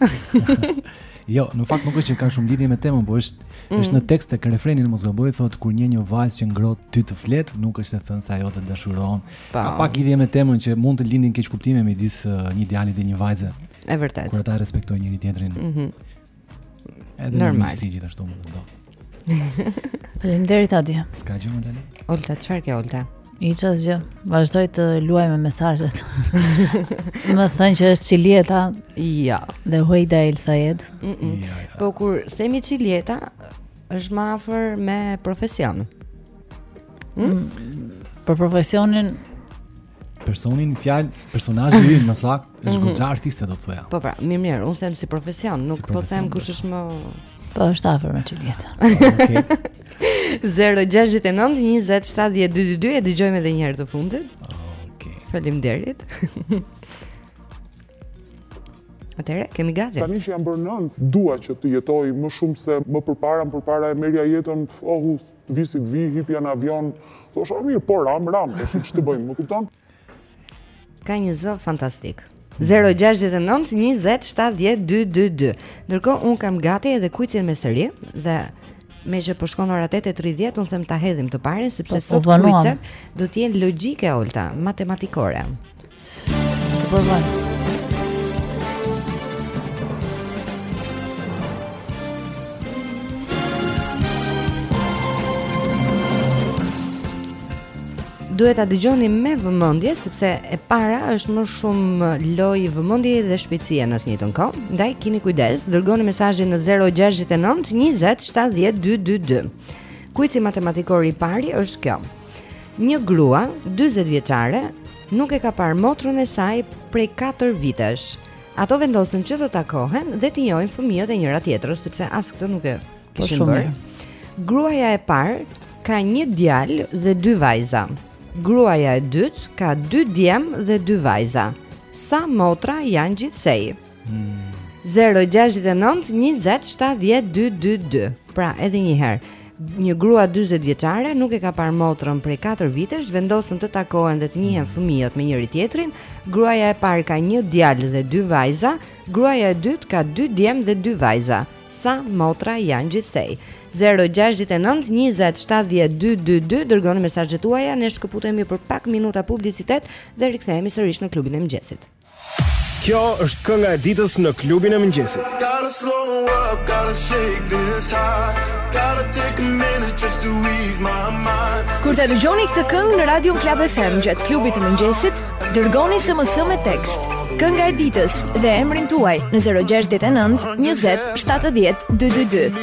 jo, në fakt nuk është që ka shumë lidhje me temën, por është mm. është në tekst tek refreni në mos gaboj thotë kur një një vajzë që ngrohtë ty të flet, nuk është e thënë se ajo të dashuron. Po. Ka pak lidhje me temën që mund të lindin keqkuptime midis uh, një djali dhe një vajze. E vërtetë. Kur ata respektojnë njëri tjetrin. Mhm. Mm Edhe në mirësi gjithashtu mund të ndodhë. Faleminderit Adi. S'ka gjë më tani. Olta, çfarë ke Olta? Hiç asgjë, vazhdoj të luaj me mesazhet Më thonë që është Çiljeta Ja Dhe huaj da il sa jetë mm -mm. ja, ja. Po kur themi Çiljeta është ma afër me profesion mm? mm? Për profesionin Personi në fjalë, personazhi i ynë më saktë, është mm -hmm. goxha artiste do të thoja. Po pra, mirë mirë, unë them si profesion, nuk si po profesion, po them kush është më Po është afër me Çiljeta. Okej. 069 20 70 222 e dëgjojmë edhe një herë të fundit. Okej. Faleminderit. Atëherë, kemi gati. Tani që jam bërë nënë, dua që të jetoj më shumë se më përpara, më përpara e merja jetën, oh, Vij si të vij, hipja në avion, thosha mirë, po ram, ram, po ç'të bëjmë, më kupton? Ka një zë fantastik. 069 20 70 222. Ndërkohë un kam gati edhe kuicin me seri dhe meqë po shkon ora 8:30 un them ta hedhim të parin sepse po, po sot kuicet do të jenë logjike Olta, matematikore. Të provojmë. Duhet ta dëgjoni me vëmendje sepse e para është më shumë lojë vëmendje dhe shpejtësie në të njëjtën kohë. Ndaj kini kujdes, dërgoni mesazhin në 069 20 70 222. Kuici matematikor i pari është ky. Një grua 40 vjeçare nuk e ka parë motrën e saj prej 4 vitesh. Ato vendosin që të takohen dhe të njohin fëmijët e njëra tjetrës sepse as këtë nuk e po kishin bërë. Gruaja e parë ka një djalë dhe dy vajza. Gruaja e dytë ka dy djem dhe dy vajza. Sa motra janë gjithsej? 0-6-9-20-70-222 Pra edhe njëherë Një grua 40 vjeçare nuk e ka parë motrën prej 4 vitesh Vendosën të takohen dhe të njihen fëmijët me njëri tjetrin Gruaja e parë ka një djalë dhe dy vajza Gruaja e dytë ka dy djem dhe dy vajza Sa motra janë gjithsej 0-6-9-20-70-222 Dërgoni mesazhet tuaja Ne shkëputemi për pak minuta publicitet Dhe rikthehemi sërish në klubin e mëngjesit Kjo është kënga e ditës në klubin e mëngjesit. Gotta slow up, gotta shake this high Gotta take a minute just to ease my mind Kur ta dëgjoni këtë këngë në Radio Klab FM gjatë klubit të mëngjesit, dërgoni SMS me tekst. Kënga e ditës dhe emrin tuaj në 069 20 70 222.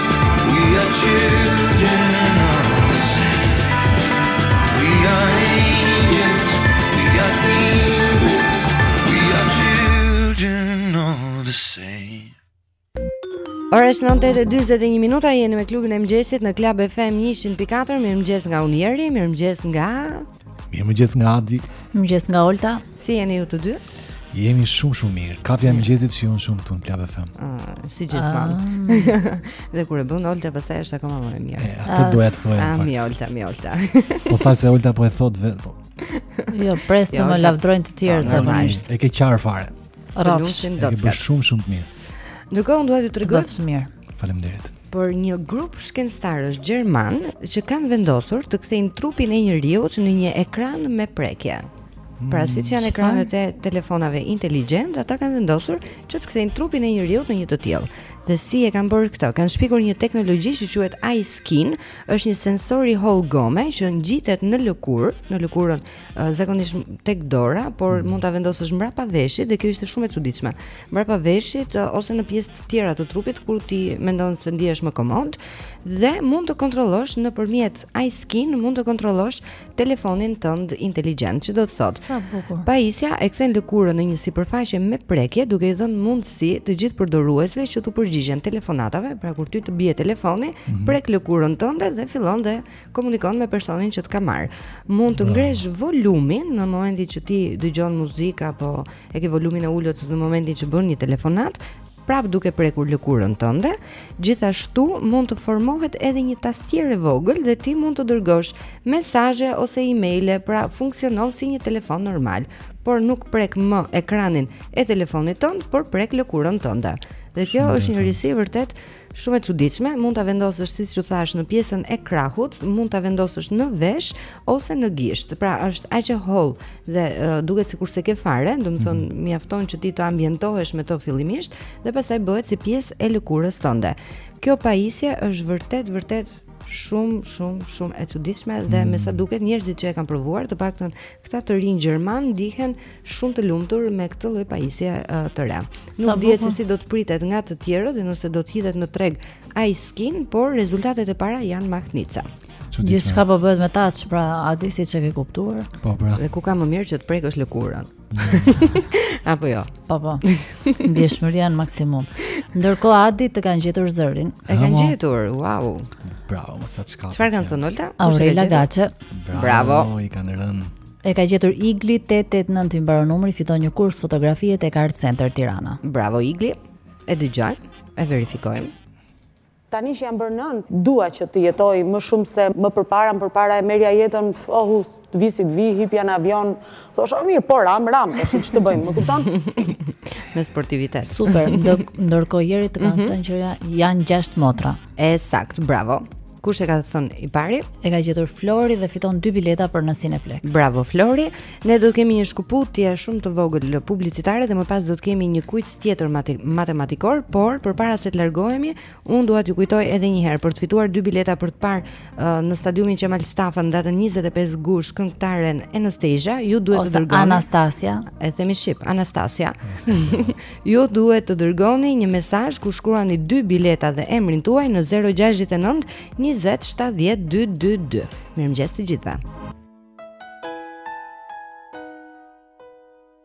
Ora është 9:41 minuta, jeni me klubin e mëngjesit në Klab FM 104. Mirëmëngjes nga unë, Eri, mirëmëngjes nga Mirëmëngjes nga Adi Mëngjes nga Olta Si jeni ju të dy? Jemi shumë shumë mirë Kafja e mëngjesit shijon shumë këtu në Klab FM ah, Si gjithmonë ah. Dhe kur e bën Olta pastaj është akoma më e mirë E, atë të duhet të A, mi Olta, mi Olta Po thashë se Olta po e thotë vetë po. Jo, pres të jo, më lavdrojnë të tjerë po, të të E ke qarë fare Rafsh E ke bërë shumë shumë të mirë Ndërkohë unë dua t'ju tregoj. Bëftë mirë. Faleminderit. Për një grup shkencëtarësh gjermanë që kanë vendosur të kthejnë trupin e njeriut në një ekran me prekje. Pra siç janë ekranet e telefonave inteligjentë, ata kanë vendosur që të kthejnë trupin e njeriut në një të tillë. Dhe si e kanë bërë këtë? Kanë shpikur një teknologji që quhet iSkin, është një sensor i hollë gome që ngjitet në lëkurë, në lëkurën zakonisht tek dora, por mm -hmm. mund ta vendosësh mbrapa veshit dhe kjo ishte shumë e çuditshme. Mbrapa veshit ose në pjesë të tjera të trupit ku ti mendon se ndihesh më komod dhe mund të kontrollosh nëpërmjet iSkin mund të kontrollosh telefonin tënd inteligjent, që do të thotë. Sa bukur. Pajisja e kthen lëkurën në një sipërfaqe me prekje duke i dhënë mundësi të gjithë përdoruesve që të përgjigjen telefonatave, pra kur ty të bie telefoni, mm -hmm. prek lëkurën tënde dhe fillon dhe komunikon me personin që të ka marrë. Mund të ngresh volumin në momentin që ti dëgjon muzikë apo e ke volumin e ulët në momentin që bën një telefonatë, prap duke prekur lëkurën tënde. Gjithashtu mund të formohet edhe një tastierë e vogël dhe ti mund të dërgosh mesazhe ose emaile, pra funksionon si një telefon normal, por nuk prek më ekranin e telefonit tënd, por prek lëkurën tënde. Dhe kjo Shumë është një risi vërtet Shumë e çuditshme, mund ta vendosësh siç ju thashë në pjesën e krahut, mund ta vendosësh në vesh ose në gisht. Pra është aq e hollë dhe uh, duket sikur s'e ke fare, domethënë mm -hmm. mjafton që ti të ambientohesh me të fillimisht dhe pastaj bëhet si pjesë e lëkurës tënde. Kjo pajisje është vërtet vërtet shumë shumë shumë e çuditshme dhe mm. me sa duket njerëzit që e kanë provuar, të paktën këta të rinj gjermanë ndihen shumë të lumtur me këtë lloj pajisje uh, të re. Nuk dihet se si do të pritet nga të tjerët dhe nëse do të hidhet në treg iSkin, por rezultatet e para janë magnifike. Gjithçka po bëhet me touch, pra Adi siç e ke kuptuar? Po, pra. Dhe ku ka më mirë që të prekësh lëkurën? Apo jo. Po po. Ndjeshmëria në maksimum. Ndërkohë Adi të kanë gjetur zërin. E kanë gjetur. Wow. Bravo, më në fund. Çfarë kanë thënë Olta? Aurela Gaçe. Bravo. I kanë rënë. E ka gjetur Igli 889 i mbaron numri, fiton një kurs fotografie tek Art Center Tirana. Bravo Igli. E dëgjojmë, e verifikojmë. Tani që jam bërë nënë, dua që të jetoj më shumë se më përpara, më përpara e merrja jetën, oh, uh, të vijë si të vijë, hipja në avion, thosha, mirë, po ramë, ramë, tash ç'të bëjmë, më kupton? Me sportivitet. Super, ndërkohë Jeri të kanë mhm. thënë që janë gjashtë motra. E saktë, bravo. Kush e ka thënë i pari? E ka gjetur Flori dhe fiton dy bileta për në Cineplex. Bravo Flori. Ne do të kemi një shkëputje shumë të vogël publicitare dhe më pas do të kemi një quiz tjetër matematikor, por përpara se të largohemi, unë dua t'ju kujtoj edhe një herë për të fituar dy bileta për të parë uh, në stadiumin Qemal Stafa datën 25 gusht këngëtaren Anastasia, ju duhet Ose të dërgoni Anastasia, e themi shqip, Anastasia. ju duhet të dërgoni një mesazh ku shkruani dy bileta dhe emrin tuaj në 069 20 70 222. Mirëmëngjes të gjithëve.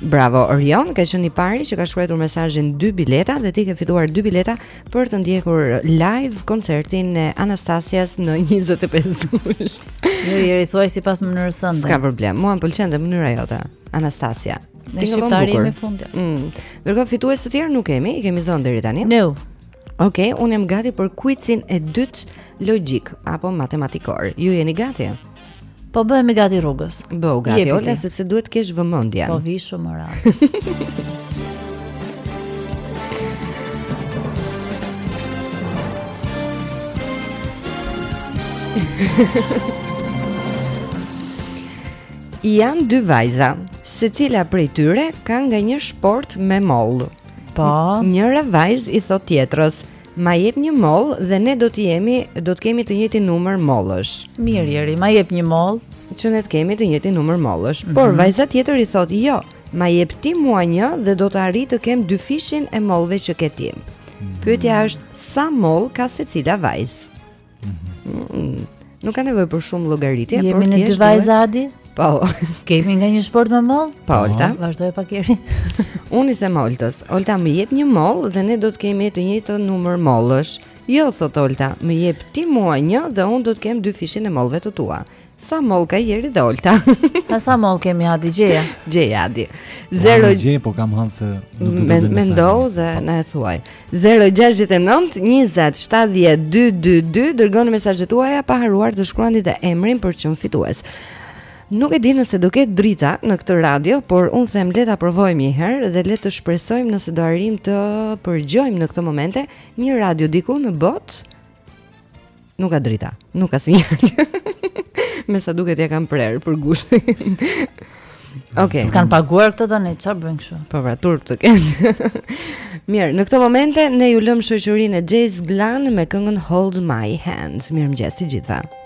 Bravo Orion, ka qenë i pari që ka shkruar mesazhin dy bileta dhe ti ke fituar dy bileta për të ndjekur live koncertin e Anastasias në 25 gusht. Jo, ti thuaje sipas mënyrës tënde. S'ka problem. Mua më pëlqen dhe mënyra jote, Anastasia. Ne shqiptarë jemi fundja. Mm. Ndërkohë fitues të tjerë nuk kemi, i kemi thënë deri tani. No. Ok, unë jam gati për kuicin e dytë logjik apo matematikor. Ju jeni gati? Po bëhemi gati rrugës. Bëhu gati Olta sepse duhet të kesh vëmendje. Po vi shumë më radh. Janë dy vajza, secila prej tyre ka nga një shportë me mollë. Po. Njëra vajzë i thotë tjetrës, Ma jep një mollë dhe ne do të jemi, do të kemi të njëjtin numër mollësh. Mirë, Jeri, ma jep një mollë. Që ne të kemi të njëjtin numër mollësh. Mm -hmm. Por vajza tjetër i thotë, "Jo, ma jep ti mua një dhe do të arrij të kem dyfishin e mollëve që ke ti." Mm -hmm. Pyetja është sa mollë ka secila vajzë. Mm, nuk ka nevojë për shumë llogaritje, por thjesht. Jemi ne dy vajza Adi? Po. Kemi nga një shportë me mollë? Po, Olta. Po, vazhdo pak Jeri. Unë i them Oltës. Olta më jep një mollë dhe ne do të kemi të njëjtin numër mollësh. Jo, thotë Olta, më jep ti mua një dhe unë do të kem dyfishin e mollëve të tua. Sa mollë ka Jeri dhe Olta. Ha sa mollë kemi Adi gjeje. Gjeje Adi. 0 Unë gjej po kam hall se nuk do të bëj. Mendoj dhe po. na e thuaj. 069 20 70 222 dërgoni mesazhet tuaja pa harruar të shkruani dhe emrin për çmimin fitues. Nuk e di nëse do ketë drita në këtë radio, por unë them le ta provojmë një herë dhe le të shpresojmë nëse do arrijmë të përgjojmë në këto momente një radio diku në botë Nuk ka drita, nuk ka sinjal. Me sa duket ja kanë prerë për gushtin. Okej. Okay. S'kan paguar këto tani, çfarë bëjnë kështu? Po pra, turp të kenë. Mirë, në këto momente ne ju lëmë në shoqërinë e Jess Glynne me këngën Hold My Hand. Mirëmëngjes të gjithëve.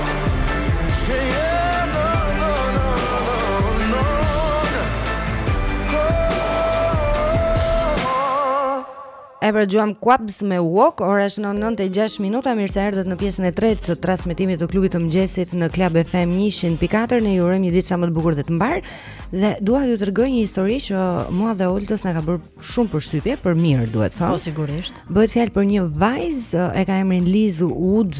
E përgjuam Kwabs me Walk, ora shënon 9:06 minuta, mirë se erdhët në pjesën e tretë të transmetimit të klubit të mëngjesit në Club FM 100.4. Ne ju urojmë një ditë sa më të bukur dhe të mbarë. Dhe dua t'ju tregoj një histori që mua dhe Oltës na ka bërë Shumë përshtypje për mirë duhet thënë. Po sigurisht. Bëhet fjalë për një vajzë, e ka emrin Liz Wood,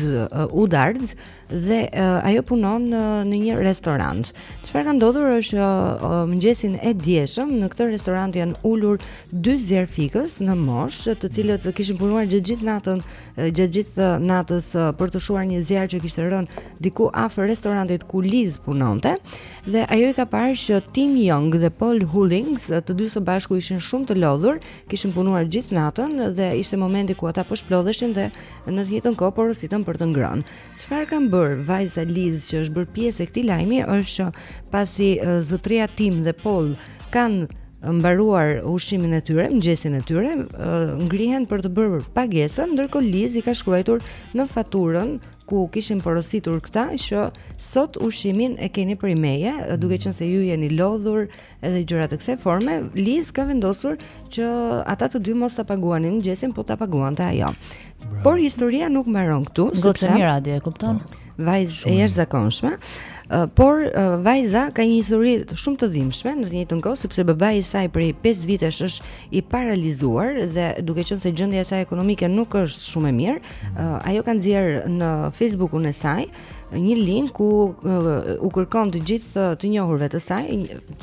Woodward dhe uh, ajo punon në, në një restorant. Çfarë ka ndodhur është që uh, mëngjesin e djeshëm në këtë restorant janë ulur dy zjarrfikës në moshë, të cilët kishin punuar gjatë gjithë natën, gjatë gjithë natës për të shuar një zjarr që kishte rënë diku afër restorantit ku Liz punonte. Dhe ajo i ka parë që Tim Young dhe Paul Hullings, të dy së bashku ishin shumë të lodhur, kishin punuar gjithë natën dhe ishte momenti ku ata po shplodheshin dhe në të njëjtën kohë porositën për të ngrënë. Çfarë ka bërë vajza Liz që është bërë pjesë e këtij lajmi është që pasi zotëria Tim dhe Paul kanë mbaruar ushqimin e tyre, mëngjesin e tyre, ngrihen për të bërë pagesën, ndërkohë Liz i ka shkruar në faturën ku kishin porositur këta që sot ushqimin e keni prej meje, duke qenë se ju jeni lodhur edhe gjëra të kësaj forme, Liz ka vendosur që ata të dy mos ta paguanin mëngjesin, po ta paguante ajo. Bravo. Por historia nuk mbaron këtu, sepse Goc' e mirë ajo, e kupton? Po. Vajzë e jashtëzakonshme, uh, por uh, vajza ka një histori shumë të dhimbshme në të njëjtën kohë sepse babai i saj prej 5 vitesh është i paralizuar dhe duke qenë se gjendja e saj ekonomike nuk është shumë e mirë, uh, ajo ka nxjerr në Facebookun e saj një link ku uh, u kërkon të gjithë të njohurve të saj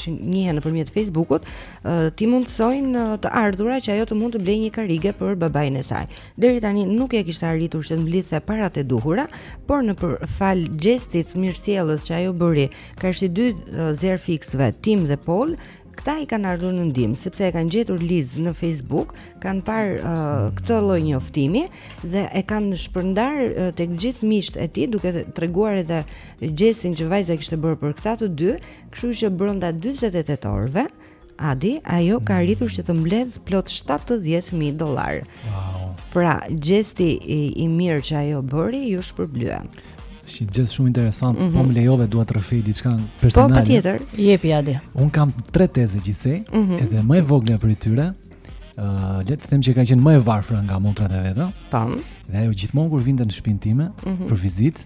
që njihen nëpërmjet Facebookut, uh, t'i mundsojnë uh, të ardhura që ajo të mund të blejë një karrige për babain e saj. Deri tani nuk e kishte arritur që të mblidhte parat e duhura, por në për falë gjestit mirësjellës që ajo bëri karshi dy uh, zjarrfikësve Tim dhe Paul, Këta i kanë ardhur në ndihmë sepse e kanë gjetur Liz në Facebook, kanë parë uh, këtë lloj njoftimi dhe e kanë shpërndarë uh, tek gjithë miqtë e tij duke treguar edhe gjestin që vajza kishte bërë për këta të dy, kështu që brenda 48 orëve Adi, ajo ka mm. arritur që të mbledhë plot 70000 dollarë. Wow. Pra, gjesti i, i mirë që ajo bëri, iu shpërblye. Shi gjithë shumë interesant, mm -hmm. po më lejoni dua të rrëfej diçka po, personale. Po patjetër, jepi Adi. Un kam tre teze gjithsej, mm -hmm. edhe më e vogla prej tyre. Ë, uh, le të them që ka qenë më e varfra nga motrat e veta. Tam. Dhe ajo gjithmonë kur vinte në shtëpinë time mm -hmm. për vizitë,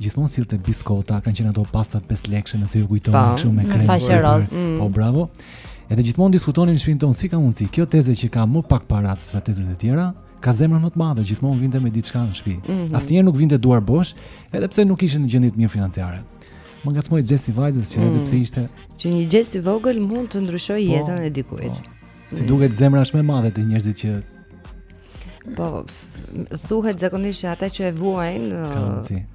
gjithmonë sillte biskota, kanë qenë ato pastat 5 lekëshe nëse ju kujtohen kështu me krem. Mm. Po bravo. Edhe gjithmonë diskutonin në shtëpinë tonë si ka mundsi. Kjo teze që ka më pak para se sa tezet e tjera, ka zemrën më të madhe, gjithmonë vinte me diçka në shtëpi. Mm -hmm. Asnjëherë nuk vinte duar bosh, edhe pse nuk ishte në gjendje të mirë financiare. Më ngacmoi gjesti i vajzës që mm -hmm. edhe pse ishte që një gjest i vogël mund të ndryshojë po, jetën e dikujt. Po. Si duket zemra është më e madhe te njerëzit që Po, thuhet zakonisht që ata që e vuajnë,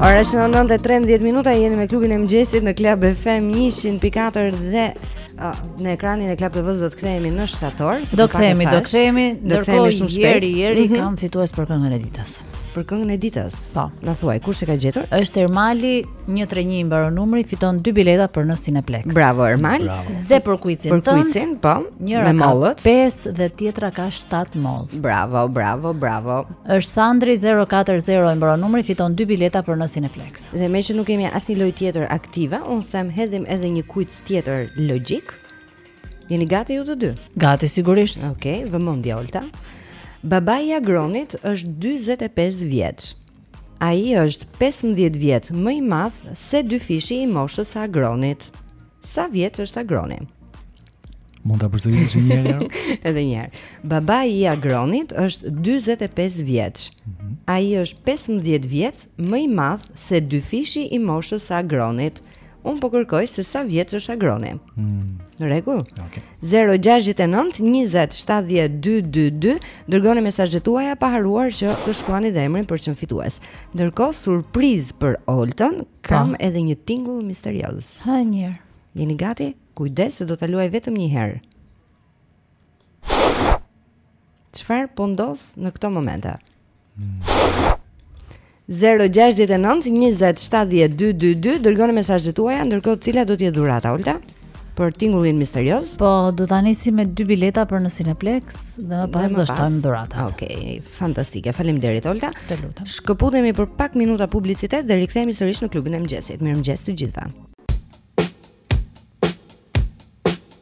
Ora është 9:13 minuta jeni me klubin e mëngjesit në Club FM 104 dhe uh, në ekranin e Club TV-s do të kthehemi në shtator. Do kthehemi, do kthehemi. Ndërkohë Jeri Jeri mm -hmm. kam fitues për këngën e ditës. për këngën e ditës. Po, na thuaj kush e ka gjetur? Është Ermali 131 i mbaron numri, fiton dy bileta për në Cineplex. Bravo Ermal. Bravo. Dhe për kuicin tënd. Për kuicin, po. Njëra me mollët ka 5 dhe tjetra ka 7 mollë. Bravo, bravo, bravo. Është Sandri 040 i mbaron numri, fiton dy bileta për në Cineplex. Dhe meqë nuk kemi asnjë lojë tjetër aktive, un them hedhim edhe një kuic tjetër logjik. Jeni gati ju të dy? Gati sigurisht. Okej, okay, vëmendje Olta. Babai i Agronit është 45 vjeç. Ai është 15 vjet më i madh se dyfishi i moshës së Agronit. Sa vjeç është Agroni? Mund ta përsërisësh një herë? Edhe një herë. Babai i Agronit është 45 vjeç. Mm -hmm. Ai është 15 vjet më i madh se dyfishi i moshës së Agronit. Mm Unë po kërkoj se sa vjeç është Agroni. Mm. Në rregull? Okej. 069 20 70 222 dërgoni mesazhet tuaja pa harruar që të shkruani dhe emrin për çdo fitues. Ndërkohë surprizë për Oltën, kam edhe një tingull misterioz. Ha një. Jeni gati? Kujdes se do ta luaj vetëm një herë. Çfarë po ndodh në këto momente? 069 20 70 222 Dërgoni mesazhet tuaja Ndërkohë cila do të jetë dhurata, Olta? Për tingullin misterioz Po, do ta nisim me dy bileta për në Cineplexx Dhe më pas do shtojmë dhuratat Ok, fantastike, faleminderit, Olta Të lutem Shkëputemi për pak minuta publicitet Dhe rikthehemi sërish në klubin e mëngjesit Mirëmëngjes të gjithëve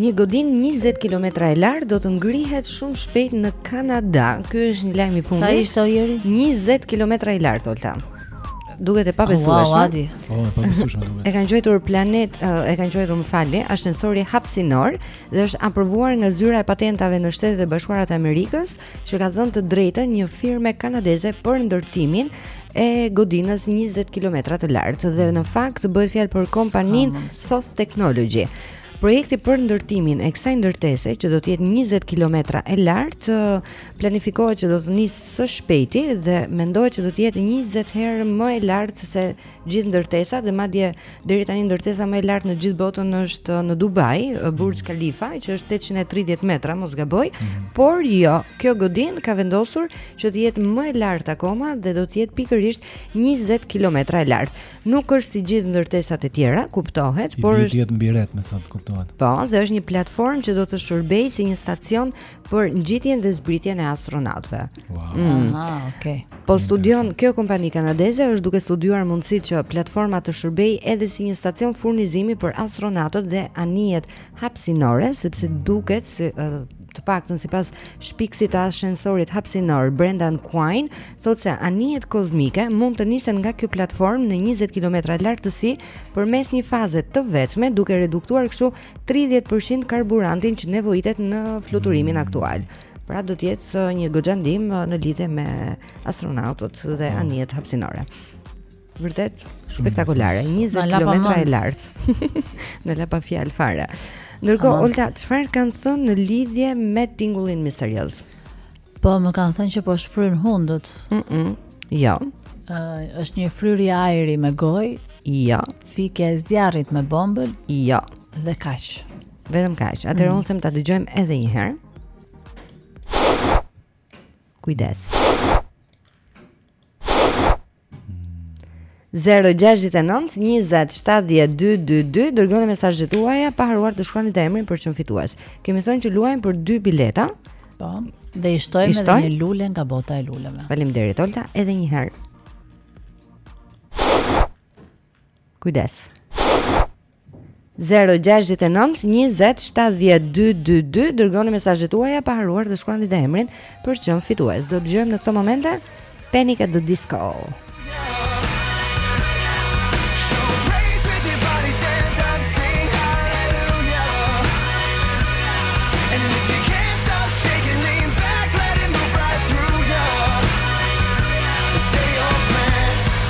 Një godinë 20 kilometra e lartë do të ngrihet shumë shpejt në Kanada. Ky është një lajm i fundit. Sa ishte o Eri? 20 kilometra e lartë Olta. Duket e pabesueshme. Wow, Adi. Oh, e pabesueshme duket. E kanë quajtur planet, e kanë quajtur më falni, ashensori hapësinor dhe është aprovuar nga zyra e patentave në Shtetet e Bashkuara të Amerikës që ka dhënë të drejtën një firme kanadeze për ndërtimin e godinës 20 kilometra të lartë dhe në fakt bëhet fjalë për kompaninë Thoth Technology. Projekti për ndërtimin e kësaj ndërtese që do të jetë 20 kilometra e lartë planifikohet që do të nisë së shpejti dhe mendohet që do të jetë 20 herë më e lartë se gjithë ndërtesat dhe madje deri tani ndërtesa më e lartë në gjithë botën është uh, në Dubai, uh, Burj mhm. Khalifa, që është 830 metra, mos gaboj, mm -hmm. por jo, kjo godinë ka vendosur që të jetë më e lartë akoma dhe do të jetë pikërisht 20 kilometra e lartë. Nuk është si gjithë ndërtesat e tjera, kuptohet, por do të jetë mbi rreth, me sa të kuptohet. Po, dhe është një platformë që do të shërbejë si një stacion për ngjitjen dhe zbritjen e astronautëve. Wow. Mm. Aha, okay. Po studion kjo kompani kanadeze është duke studiuar mundësitë që platforma të shërbejë edhe si një stacion furnizimi për astronautët dhe anijet hapësinore, sepse duket se të paktën sipas shpikësit të ashensorit hapësinor Brendan Quine, thotë se anijet kozmike mund të nisen nga kjo platformë në 20 kilometra lartësi përmes një faze të vetme, duke reduktuar kështu 30% karburantin që nevojitet në fluturimin mm. aktual. Pra do të jetë uh, një goxha ndihmë uh, në lidhje me astronautët dhe mm. anijet hapësinore. Vërtet spektakolare, 20 km e lartë. Në la pa fjalë fare. Ndërkohë Olta, çfarë kanë thënë në lidhje me tingullin misterioz? Po, më kanë thënë që po shfryn hundët. Mm -mm. Jo. Uh, është një fryrje ajri me gojë. Jo. Fikje e zjarrit me bombël. Jo. Dhe kaq. Vetëm kaq. Atëherë mm. unë them ta dëgjojmë edhe një herë. Kujdes. Kujdes. Zero gjashtëdhjetë e nëntë njëzet shtatëdhjetë dy dy dy dërgoni mesazhet tuaja pa harruar të shkruani dhe emrin për çmim fitues. Kemi thënë që luajmë për dy bileta. Po. Dhe i shtojmë edhe një lule nga bota e luleve. Faleminderit Olta, edhe një herë. Kujdes. 0-6-9-20-70-2-2-2 Dërgoni mesazhet tuaja pa harruar të shkruani dhe emrin për çmim fitues Do dëgjojmë në këto momente Panic at the Disco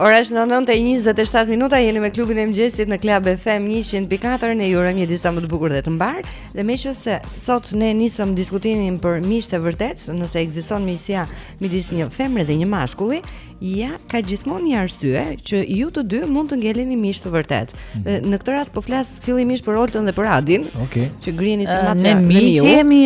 Ora është 9:27 minuta, jeni me klubin e mëngjesit në Club FM 104 ne ju urojmë një ditë sa më të bukur dhe të mbarë. Dhe meqenëse sot ne nisëm diskutimin për miqtë e vërtetë, nëse ekziston miqësia midis një femre dhe një mashkulli, ja ka gjithmonë një arsye që ju të dy mund të ngeleni miq të vërtetë. Mhm. Në këtë rast po flas fillimisht për Oltën dhe për Adin, okay. që griheni si maca. Ne miq jemi.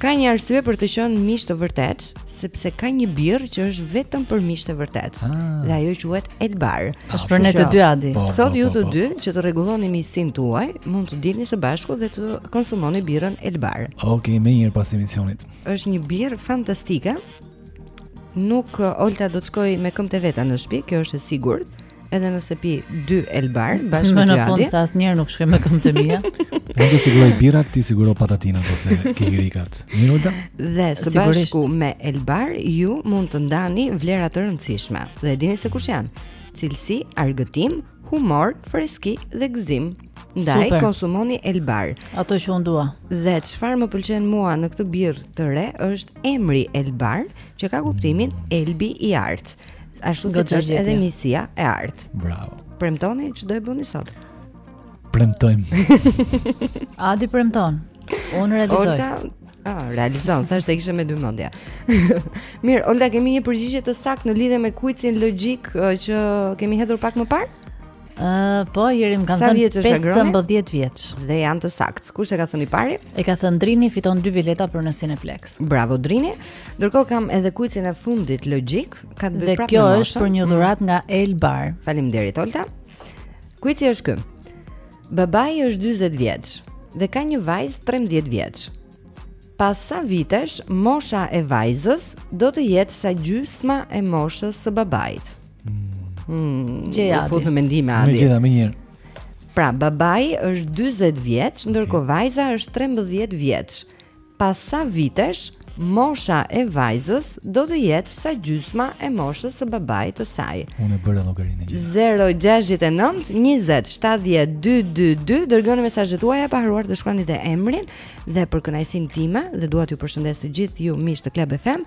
Ka një arsye për të qenë miq të vërtetë, sepse ka një birrë që është vetëm për miqtë e vërtetë. Ah. Dhe ajo quhet Elbar. Ah, është për ne të dy Adi. Po, po, Sot ju po, të dy që të rregulloni miqësinë tuaj, mund të dilni së bashku dhe të konsumoni birrën Elbar. Okej, okay, menjëherë pas emisionit. Është një birrë fantastike. Nuk Olta do të shkojë me këmbët e veta në shtëpi, kjo është e sigurt. Edhe nëse pi dy elbar bashkë me dy Më në fund se asnjëherë nuk shkoj me këmbët e mia. Unë do siguroj birrat, ti siguro patatinat ose kikirikat. Minuta. Dhe së bashku me elbar ju mund të ndani vlera të rëndësishme. Dhe e dini se kush janë? Cilësi, argëtim, humor, freski dhe gëzim. Ndaj Super. konsumoni Elbar. Ato që unë dua. Dhe çfarë më pëlqen mua në këtë birrë të re është emri Elbar, që ka kuptimin Elbi i artë. Ashtu siç është edhe miqësia e artë. Bravo. Premtoni që do e bëni sot. Premtojmë. Adi premton. Unë realizoj. Olta, Ah, realizon, thashë se ishe me dy mendje. Mirë, Olta kemi një përgjigje të saktë në lidhje me kuicin logjik që kemi hedhur pak më parë? Uh, po, njerëzit më kanë thënë 15 vjeç. Dhe janë të saktë. Kush e ka thënë i pari? E ka thënë Drini fiton dy bileta për në Cineplex. Bravo Drini. Ndërkohë kam edhe kuicin e fundit logjik, ka të bëjë prapë. Dhe kjo është për një mm. dhuratë nga Elbar. Faleminderit Olta. Kuici është ky. Babai është 40 vjeç dhe ka një vajzë 13 vjeç. Pas sa vitesh, mosha e vajzës do të jetë sa gjysma e moshës së babait. Mm, Gjeje. U fut në mendime Adi. Më gjeta më një. Pra, babai është 40 vjeç, ndërkohë okay. vajza është 13 vjeç. Pas sa vitesh, mosha e vajzës do të jetë sa gjysma e moshës së babait të saj. Unë e bëra llogarinë gjithë. 069 20 70 222 dërgoni mesazhet tuaja pa harruar të shkruani dhe emrin dhe për kënaqësinë time dhe dua t'ju përshëndes të gjithë ju miq të Club FM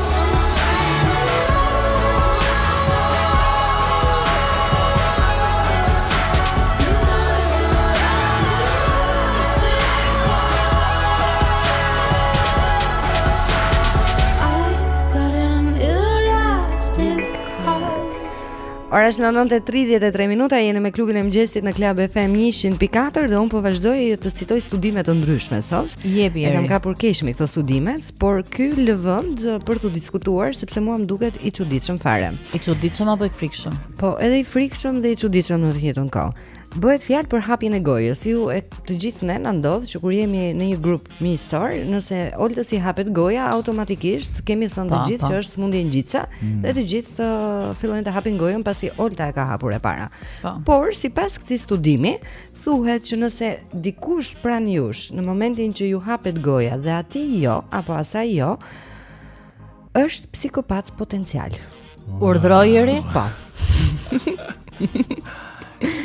Ora është 9:33 minuta, jeni me klubin e mëngjesit në Club FM 100.4 dhe unë po vazhdoj të citoj studime të ndryshme sot. Jepi. E kam kapur keq me këto studime, por ky lë vend për të diskutuar sepse mua më duket i çuditshëm fare. I çuditshëm apo i frikshëm? Po, edhe i frikshëm dhe i çuditshëm në të njëjtën kohë. Bëhet fjalë për hapjen e gojës. Jua, të gjithë ne na ndodh që kur jemi në një grup miqësor, nëse Oltës i hapet goja, automatikisht kemi thënë të po, gjithë po. që është sëmundje ngjitëse mm. dhe të gjithë të uh, fillojnë të hapin gojën pasi Olta e ka hapur e para. Pa. Po. Por sipas këtij studimi, Thuhet që nëse dikush pranë jush në momentin që ju hapet goja dhe atij jo, apo asaj jo, është psikopat potencial. Urdhëro Jeri? Po.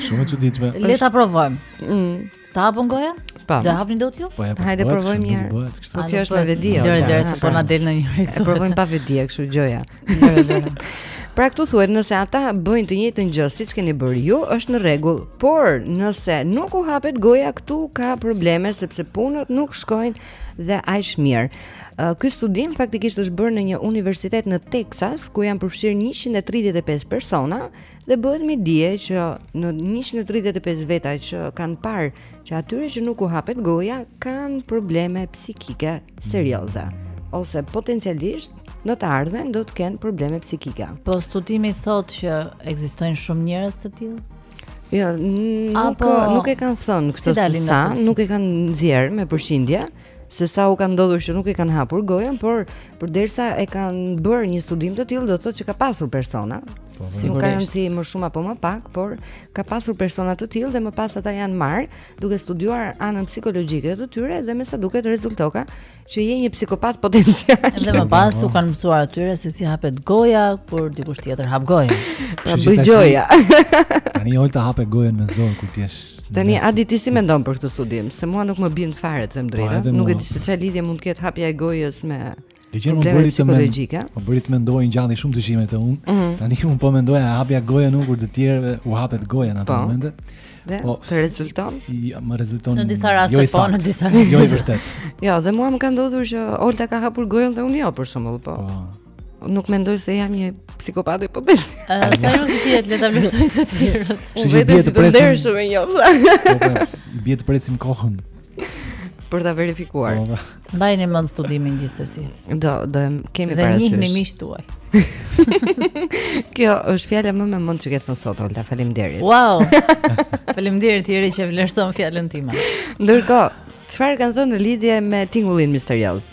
Shumë e çuditshme. Le ta provojmë. Mm. Ta hapim goja? Po. Do hapni dot ju? Po, ja, Hajde provojmë një herë. Po kjo është me vetëdije. Jo, jo, se po na del në një rrezik. E provojmë pa vetëdije, kështu gjoja. Pra këtu thuhet nëse ata bëjnë të njëjtën gjë siç keni bërë ju, është në rregull. Por nëse nuk u hapet goja këtu ka probleme sepse punët nuk shkojnë dhe aq mirë. Ky studim faktikisht është bërë në një universitet në Texas ku janë përfshirë 135 persona Dhe bëhet me dije që në 135 veta që kanë parë që atyre që nuk u hapet goja kanë probleme psikike serioze ose potencialisht në të ardhmen do të kenë probleme psikike. Po studimi thotë që ekzistojnë shumë njerëz të tillë. Jo, nuk Apo, nuk e kanë thënë këtë si sa, nuk e kanë nxjerrë me përqindje. se sa u ka ndodhur që nuk e kanë hapur gojën, por përderisa e kanë bërë një studim të tillë, do të thotë që ka pasur persona. Po, po, si nuk ka rëndësi më shumë apo më pak, por ka pasur persona të tillë dhe më pas ata janë marrë duke studiuar anën psikologjike të tyre dhe me sa duket rezultoka që je një psikopat potencial. Dhe më pas u kanë mësuar atyre se si hapet goja kur dikush tjetër hap gojën. Pra bëj gjoja. Tani Olta hape gojën me zor kur ti Tani Adi ti si mendon për këtë studim? Se mua nuk më bind fare të them po, drejtë. Nuk e di se çfarë lidhje mund të ketë hapja e gojës me Dije, më bëri të mendoj. Më bëri të mendoj ngjalli shumë dyshime te unë. Mm -hmm. Tani unë po mendoja a e hapja gojën unë kur të tjerëve u hapet goja në atë po. moment. Dhe po, të rezulton? Jo, më rezulton. Në disa raste jo po, në disa raste. Jo e vërtetë. jo, dhe mua më ka ndodhur që Olta ka hapur gojën dhe unë jo për shembull, po. po. nuk mendoj se jam një psikopat e po bëj. Sa jam të tjerë, le ta vlerësojnë të tjerët. Unë vetë si të ndershëm e njoh. Po, po, bie të presim kohën për ta verifikuar. Po, Mbajeni mend studimin gjithsesi. Do, do e kemi parasysh. Dhe njihni miqtë tuaj. Kjo është fjala më me mend që ke thënë sot, Olta. Faleminderit. Wow. Faleminderit Jeri që vlerëson fjalën time. Ndërkohë, çfarë kanë thënë në lidhje me tingullin misterioz?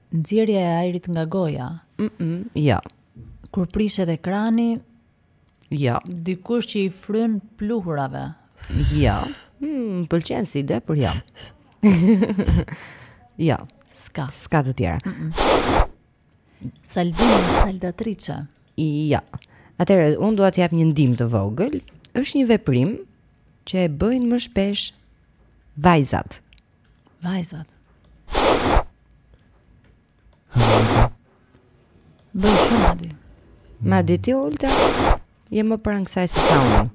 Nxjerrja e ajrit nga goja. Mm, -mm jo. Kur prishet ekrani. Jo. Dikush që i fryn pluhurave. Jo. Më pëlqen si ide, por jo. jo. S'ka. S'ka të tjera. Mm -mm. Saldim, saldatriçe. Jo. Atëherë, unë dua të jap një ndihmë të vogël. Është një veprim që e bëjnë më shpesh vajzat. Vajzat. Bëj shumë adi. Madje ti Olta. Je më pranë kësaj se sa unë.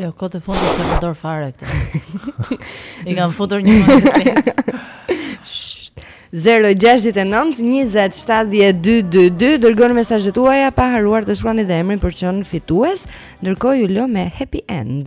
Jo, kohët e fundit s'e përdor fare këtë. I kam futur një më të pesë. 0-6-9-27-12-2 Dërgoni mesazhet tuaja pa harruar të shkruani dhe emrin për të qenë fitues Ndërkohë ju lë me happy end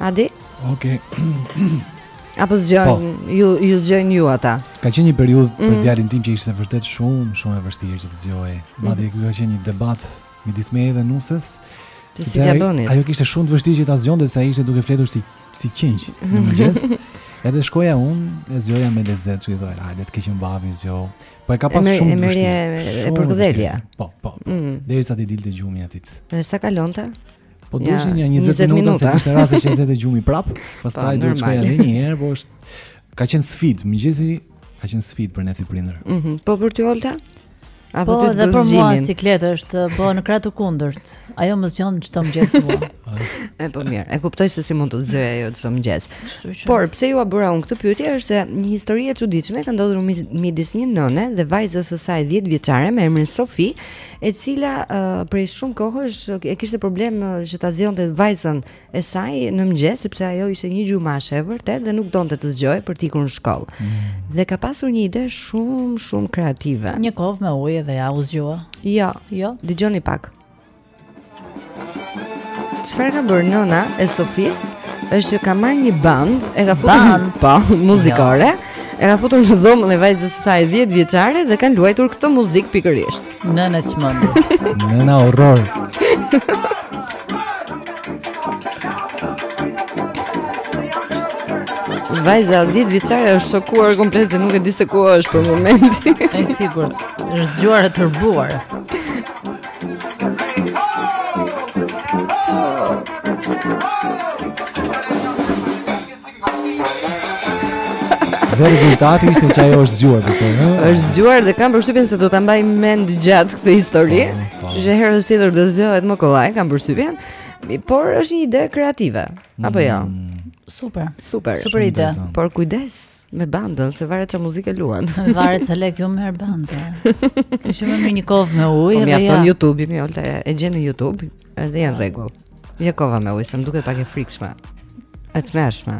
Adi? Okej. Okay. Apo zgjojnë, po. ju, ju zgjojnë ju ata? Ka qenë një periudhë mm. për djalin tim që ishte vërtet shumë, shumë e vështirë që të zgjohej. Mm. Madje ka qenë një debat midis meje dhe nuses. Që si t'ia bënim? Ajo kishte shumë të vështirë që ta zgjonte se ai ishte duke fjetur si, si qengj në mëngjes. Edhe shkoja unë, e zgjoja me lezet, që i thoja, hajde të keqen babi, zgjohu. Po e ka pas shumë të vështirë. E merrje e përkëdhelje. Po, po, po. Mm. Derisa t'i dilte gjumi atij. E sa kalonte? Po duhej nja 20 minuta se kishte raste që e zinte gjumi prapë, pastaj po, duhej të shkoja edhe një herë, po është ka qenë sfidë, mëngjesi ka qenë sfidë për ne si prindër. Mm -hmm. Po për ty Olta? Apo po, dhe për mua siklet është po në krah të kundërt. Ajo më zgjon çdo mëngjes mua. e po mirë, e kuptoj se si mund të të zgjojë ajo çdo mëngjes. Por pse jua bëra unë këtë pyetje është se një histori e çuditshme ka ndodhur midis një nëne dhe vajzës së saj 10 vjeçare me emrin Sofi, e cila uh, prej shumë kohësh e kishte problem që ta zgjonte vajzën e saj në mëngjes sepse ajo ishte një gjumashe e vërtetë dhe nuk donte të zgjohej për të ikur në shkollë. Mm. Dhe ka pasur një ide shumë shumë kreative. Një kovë me ujë dhe ja u zgjua. Jo, jo. Dëgjoni pak. Çfarë ka bërë nëna e Sofis? Është që ka marrë një band, e ka futur band. po, muzikore. E ka futur në dhomën e vajzës së saj 10 vjeçare dhe kanë luajtur këtë muzikë pikërisht. Nëna e çmendur. nëna horror. Vajza 10 vjeçare është shokuar komplet dhe nuk e di se ku është për momentin. E sigurt. Është zgjuar e tërbuar. Dhe rezultati ishte që ajo është zgjuar, besoj. Është zgjuar dhe kam përshtypjen se do ta mbaj mend gjatë këtë histori. Po, po. Herës tjetër do zgjohet më kollaj, kam përshtypjen. Por është një ide kreative, apo jo? Mm. Super. Super. Super ide. Por kujdes. Me bandën, se varet çfarë muzike luan Varet sa lek ju merr banda Kështu më mirë një kovë me ujë Po mjafton ja. Youtube, mi Olta e gjen në Youtube Edhe je në rregull Jo kova me ujë, se më duket pak e frikshme E tmerrshme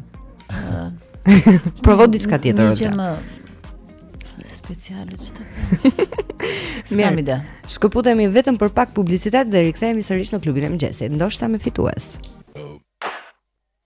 Provo diçka tjetër Një gjë më speciale çfarë? S'kam ide Shkëputemi vetëm për pak publicitet Dhe rikthehemi sërish në klubin e mëngjesit Ndoshta me fitues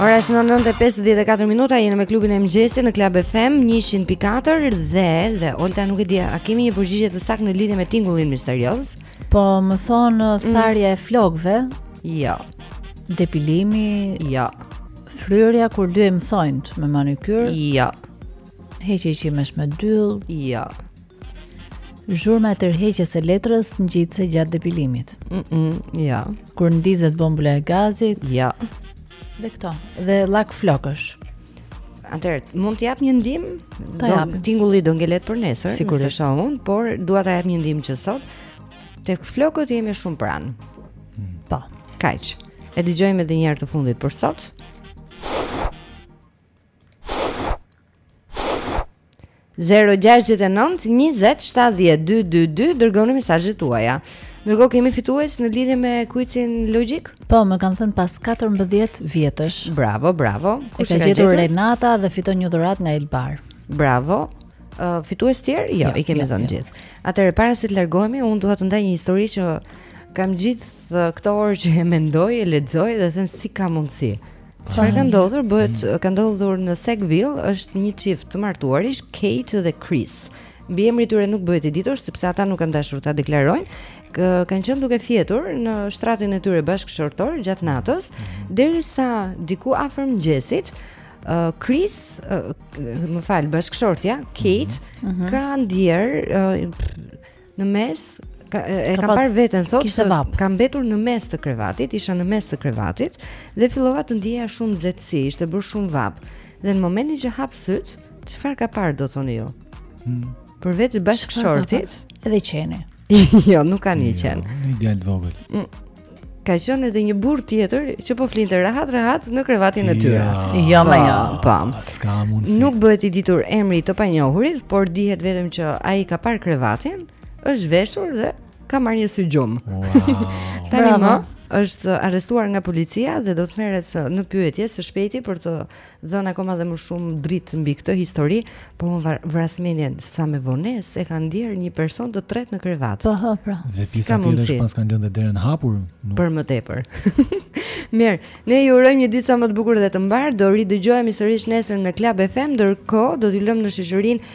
Ora shënon 9:54 minuta, jeni me klubin e mëngjesit në Club FM 104 dhe dhe Olta nuk e di, a kemi një përgjigje të saktë në lidhje me tingullin misterioz? Po, më thonë uh, mm. tharja e flokëve? Jo. Depilimi? Jo. Fryrja kur lyejmë thonjtë me manikyr? Jo. Heqje qimesh me dyll? Jo. Zhurma e tërheqjes së letrës ngjitëse gjatë depilimit. Mm -mm, jo. Kur ndizet bombula e gazit. Jo. Dhe këto, dhe llak flokësh. Atëherë, mund të jap një ndihmë? Ta jap. Tingulli do ngelet për nesër, sigurisht e shoh unë, por dua ta jap një ndihmë që sot tek flokët jemi shumë pranë. Hmm. Po, kaq. E dëgjojmë edhe një herë të fundit për sot. Zero gjashtë nëntë njëzet shtatëdhjetë dy dy dy dërgoni mesazhet tuaja. Ndërkohë kemi fitues në lidhje me kuicin logjik? Po, më kanë thënë pas 14 vjetësh. Bravo, bravo. Kush e ka gjetur? Renata dhe fiton një dhuratë nga Elbar. Bravo. Uh, fitues të tjerë? Jo, jo, i kemi jo, dhënë jo. të gjithë. Atëherë para se të largohemi, unë dua të ndaj një histori që kam gjithë këto orë që e mendoj, e lexoj dhe them si ka mundësi. Çfarë ka ndodhur? Bëhet mm. ka ndodhur në Sackville, është një çift të martuarish, Kate dhe Chris. Mbiemri i tyre nuk bëhet i ditur sepse ata nuk kanë dashur ta deklarojnë. Kë, kanë qenë duke fjetur në shtratin e tyre bashkëshortor gjatë natës, mhm. derisa diku afër mëngjesit, uh, Chris, uh, më fal, bashkëshortja Kate mm -hmm. ka ndier uh, Në mes ka, e kam parë veten sot kishte vapë. Kam mbetur në mes të krevatit, isha në mes të krevatit dhe fillova të ndjeja shumë nxehtësi, ishte bërë shumë vapë. Dhe në momentin që hap sytë, çfarë ka parë do thoni ju? Hmm. Përveç bashkëshortit, edhe qeni. jo, nuk kanë qen. Jo, një djalë i vogël. Mm. ka qenë edhe një burrë tjetër që po flinte rahat rahat në krevatin e tyre. Jo, jo më jo. Po. S'ka mundësi. Nuk bëhet i ditur emri i të panjohurit, por dihet vetëm që ai ka parë krevatin, është zhveshur dhe ka marrë një sy gjumë. Wow. Tanimë është arrestuar nga policia dhe do të merret në pyetje së shpejti për të Dhënë akoma dhe më shumë dritë mbi këtë histori, por unë var, vras mendjen sa me vonesë e kanë ndjerë një person të tretë në krevat. Po, po, pra. Dhe pjesa S'ka tjetër mundësi. është paskan lënë dhe derën hapur. Nuk Për më tepër. Mirë, ne ju urojmë një ditë sa më të bukur dhe të mbarë. Do ridëgjohemi sërish nesër në Club FM, ndërkohë do t'ju lëmë në shoqërinë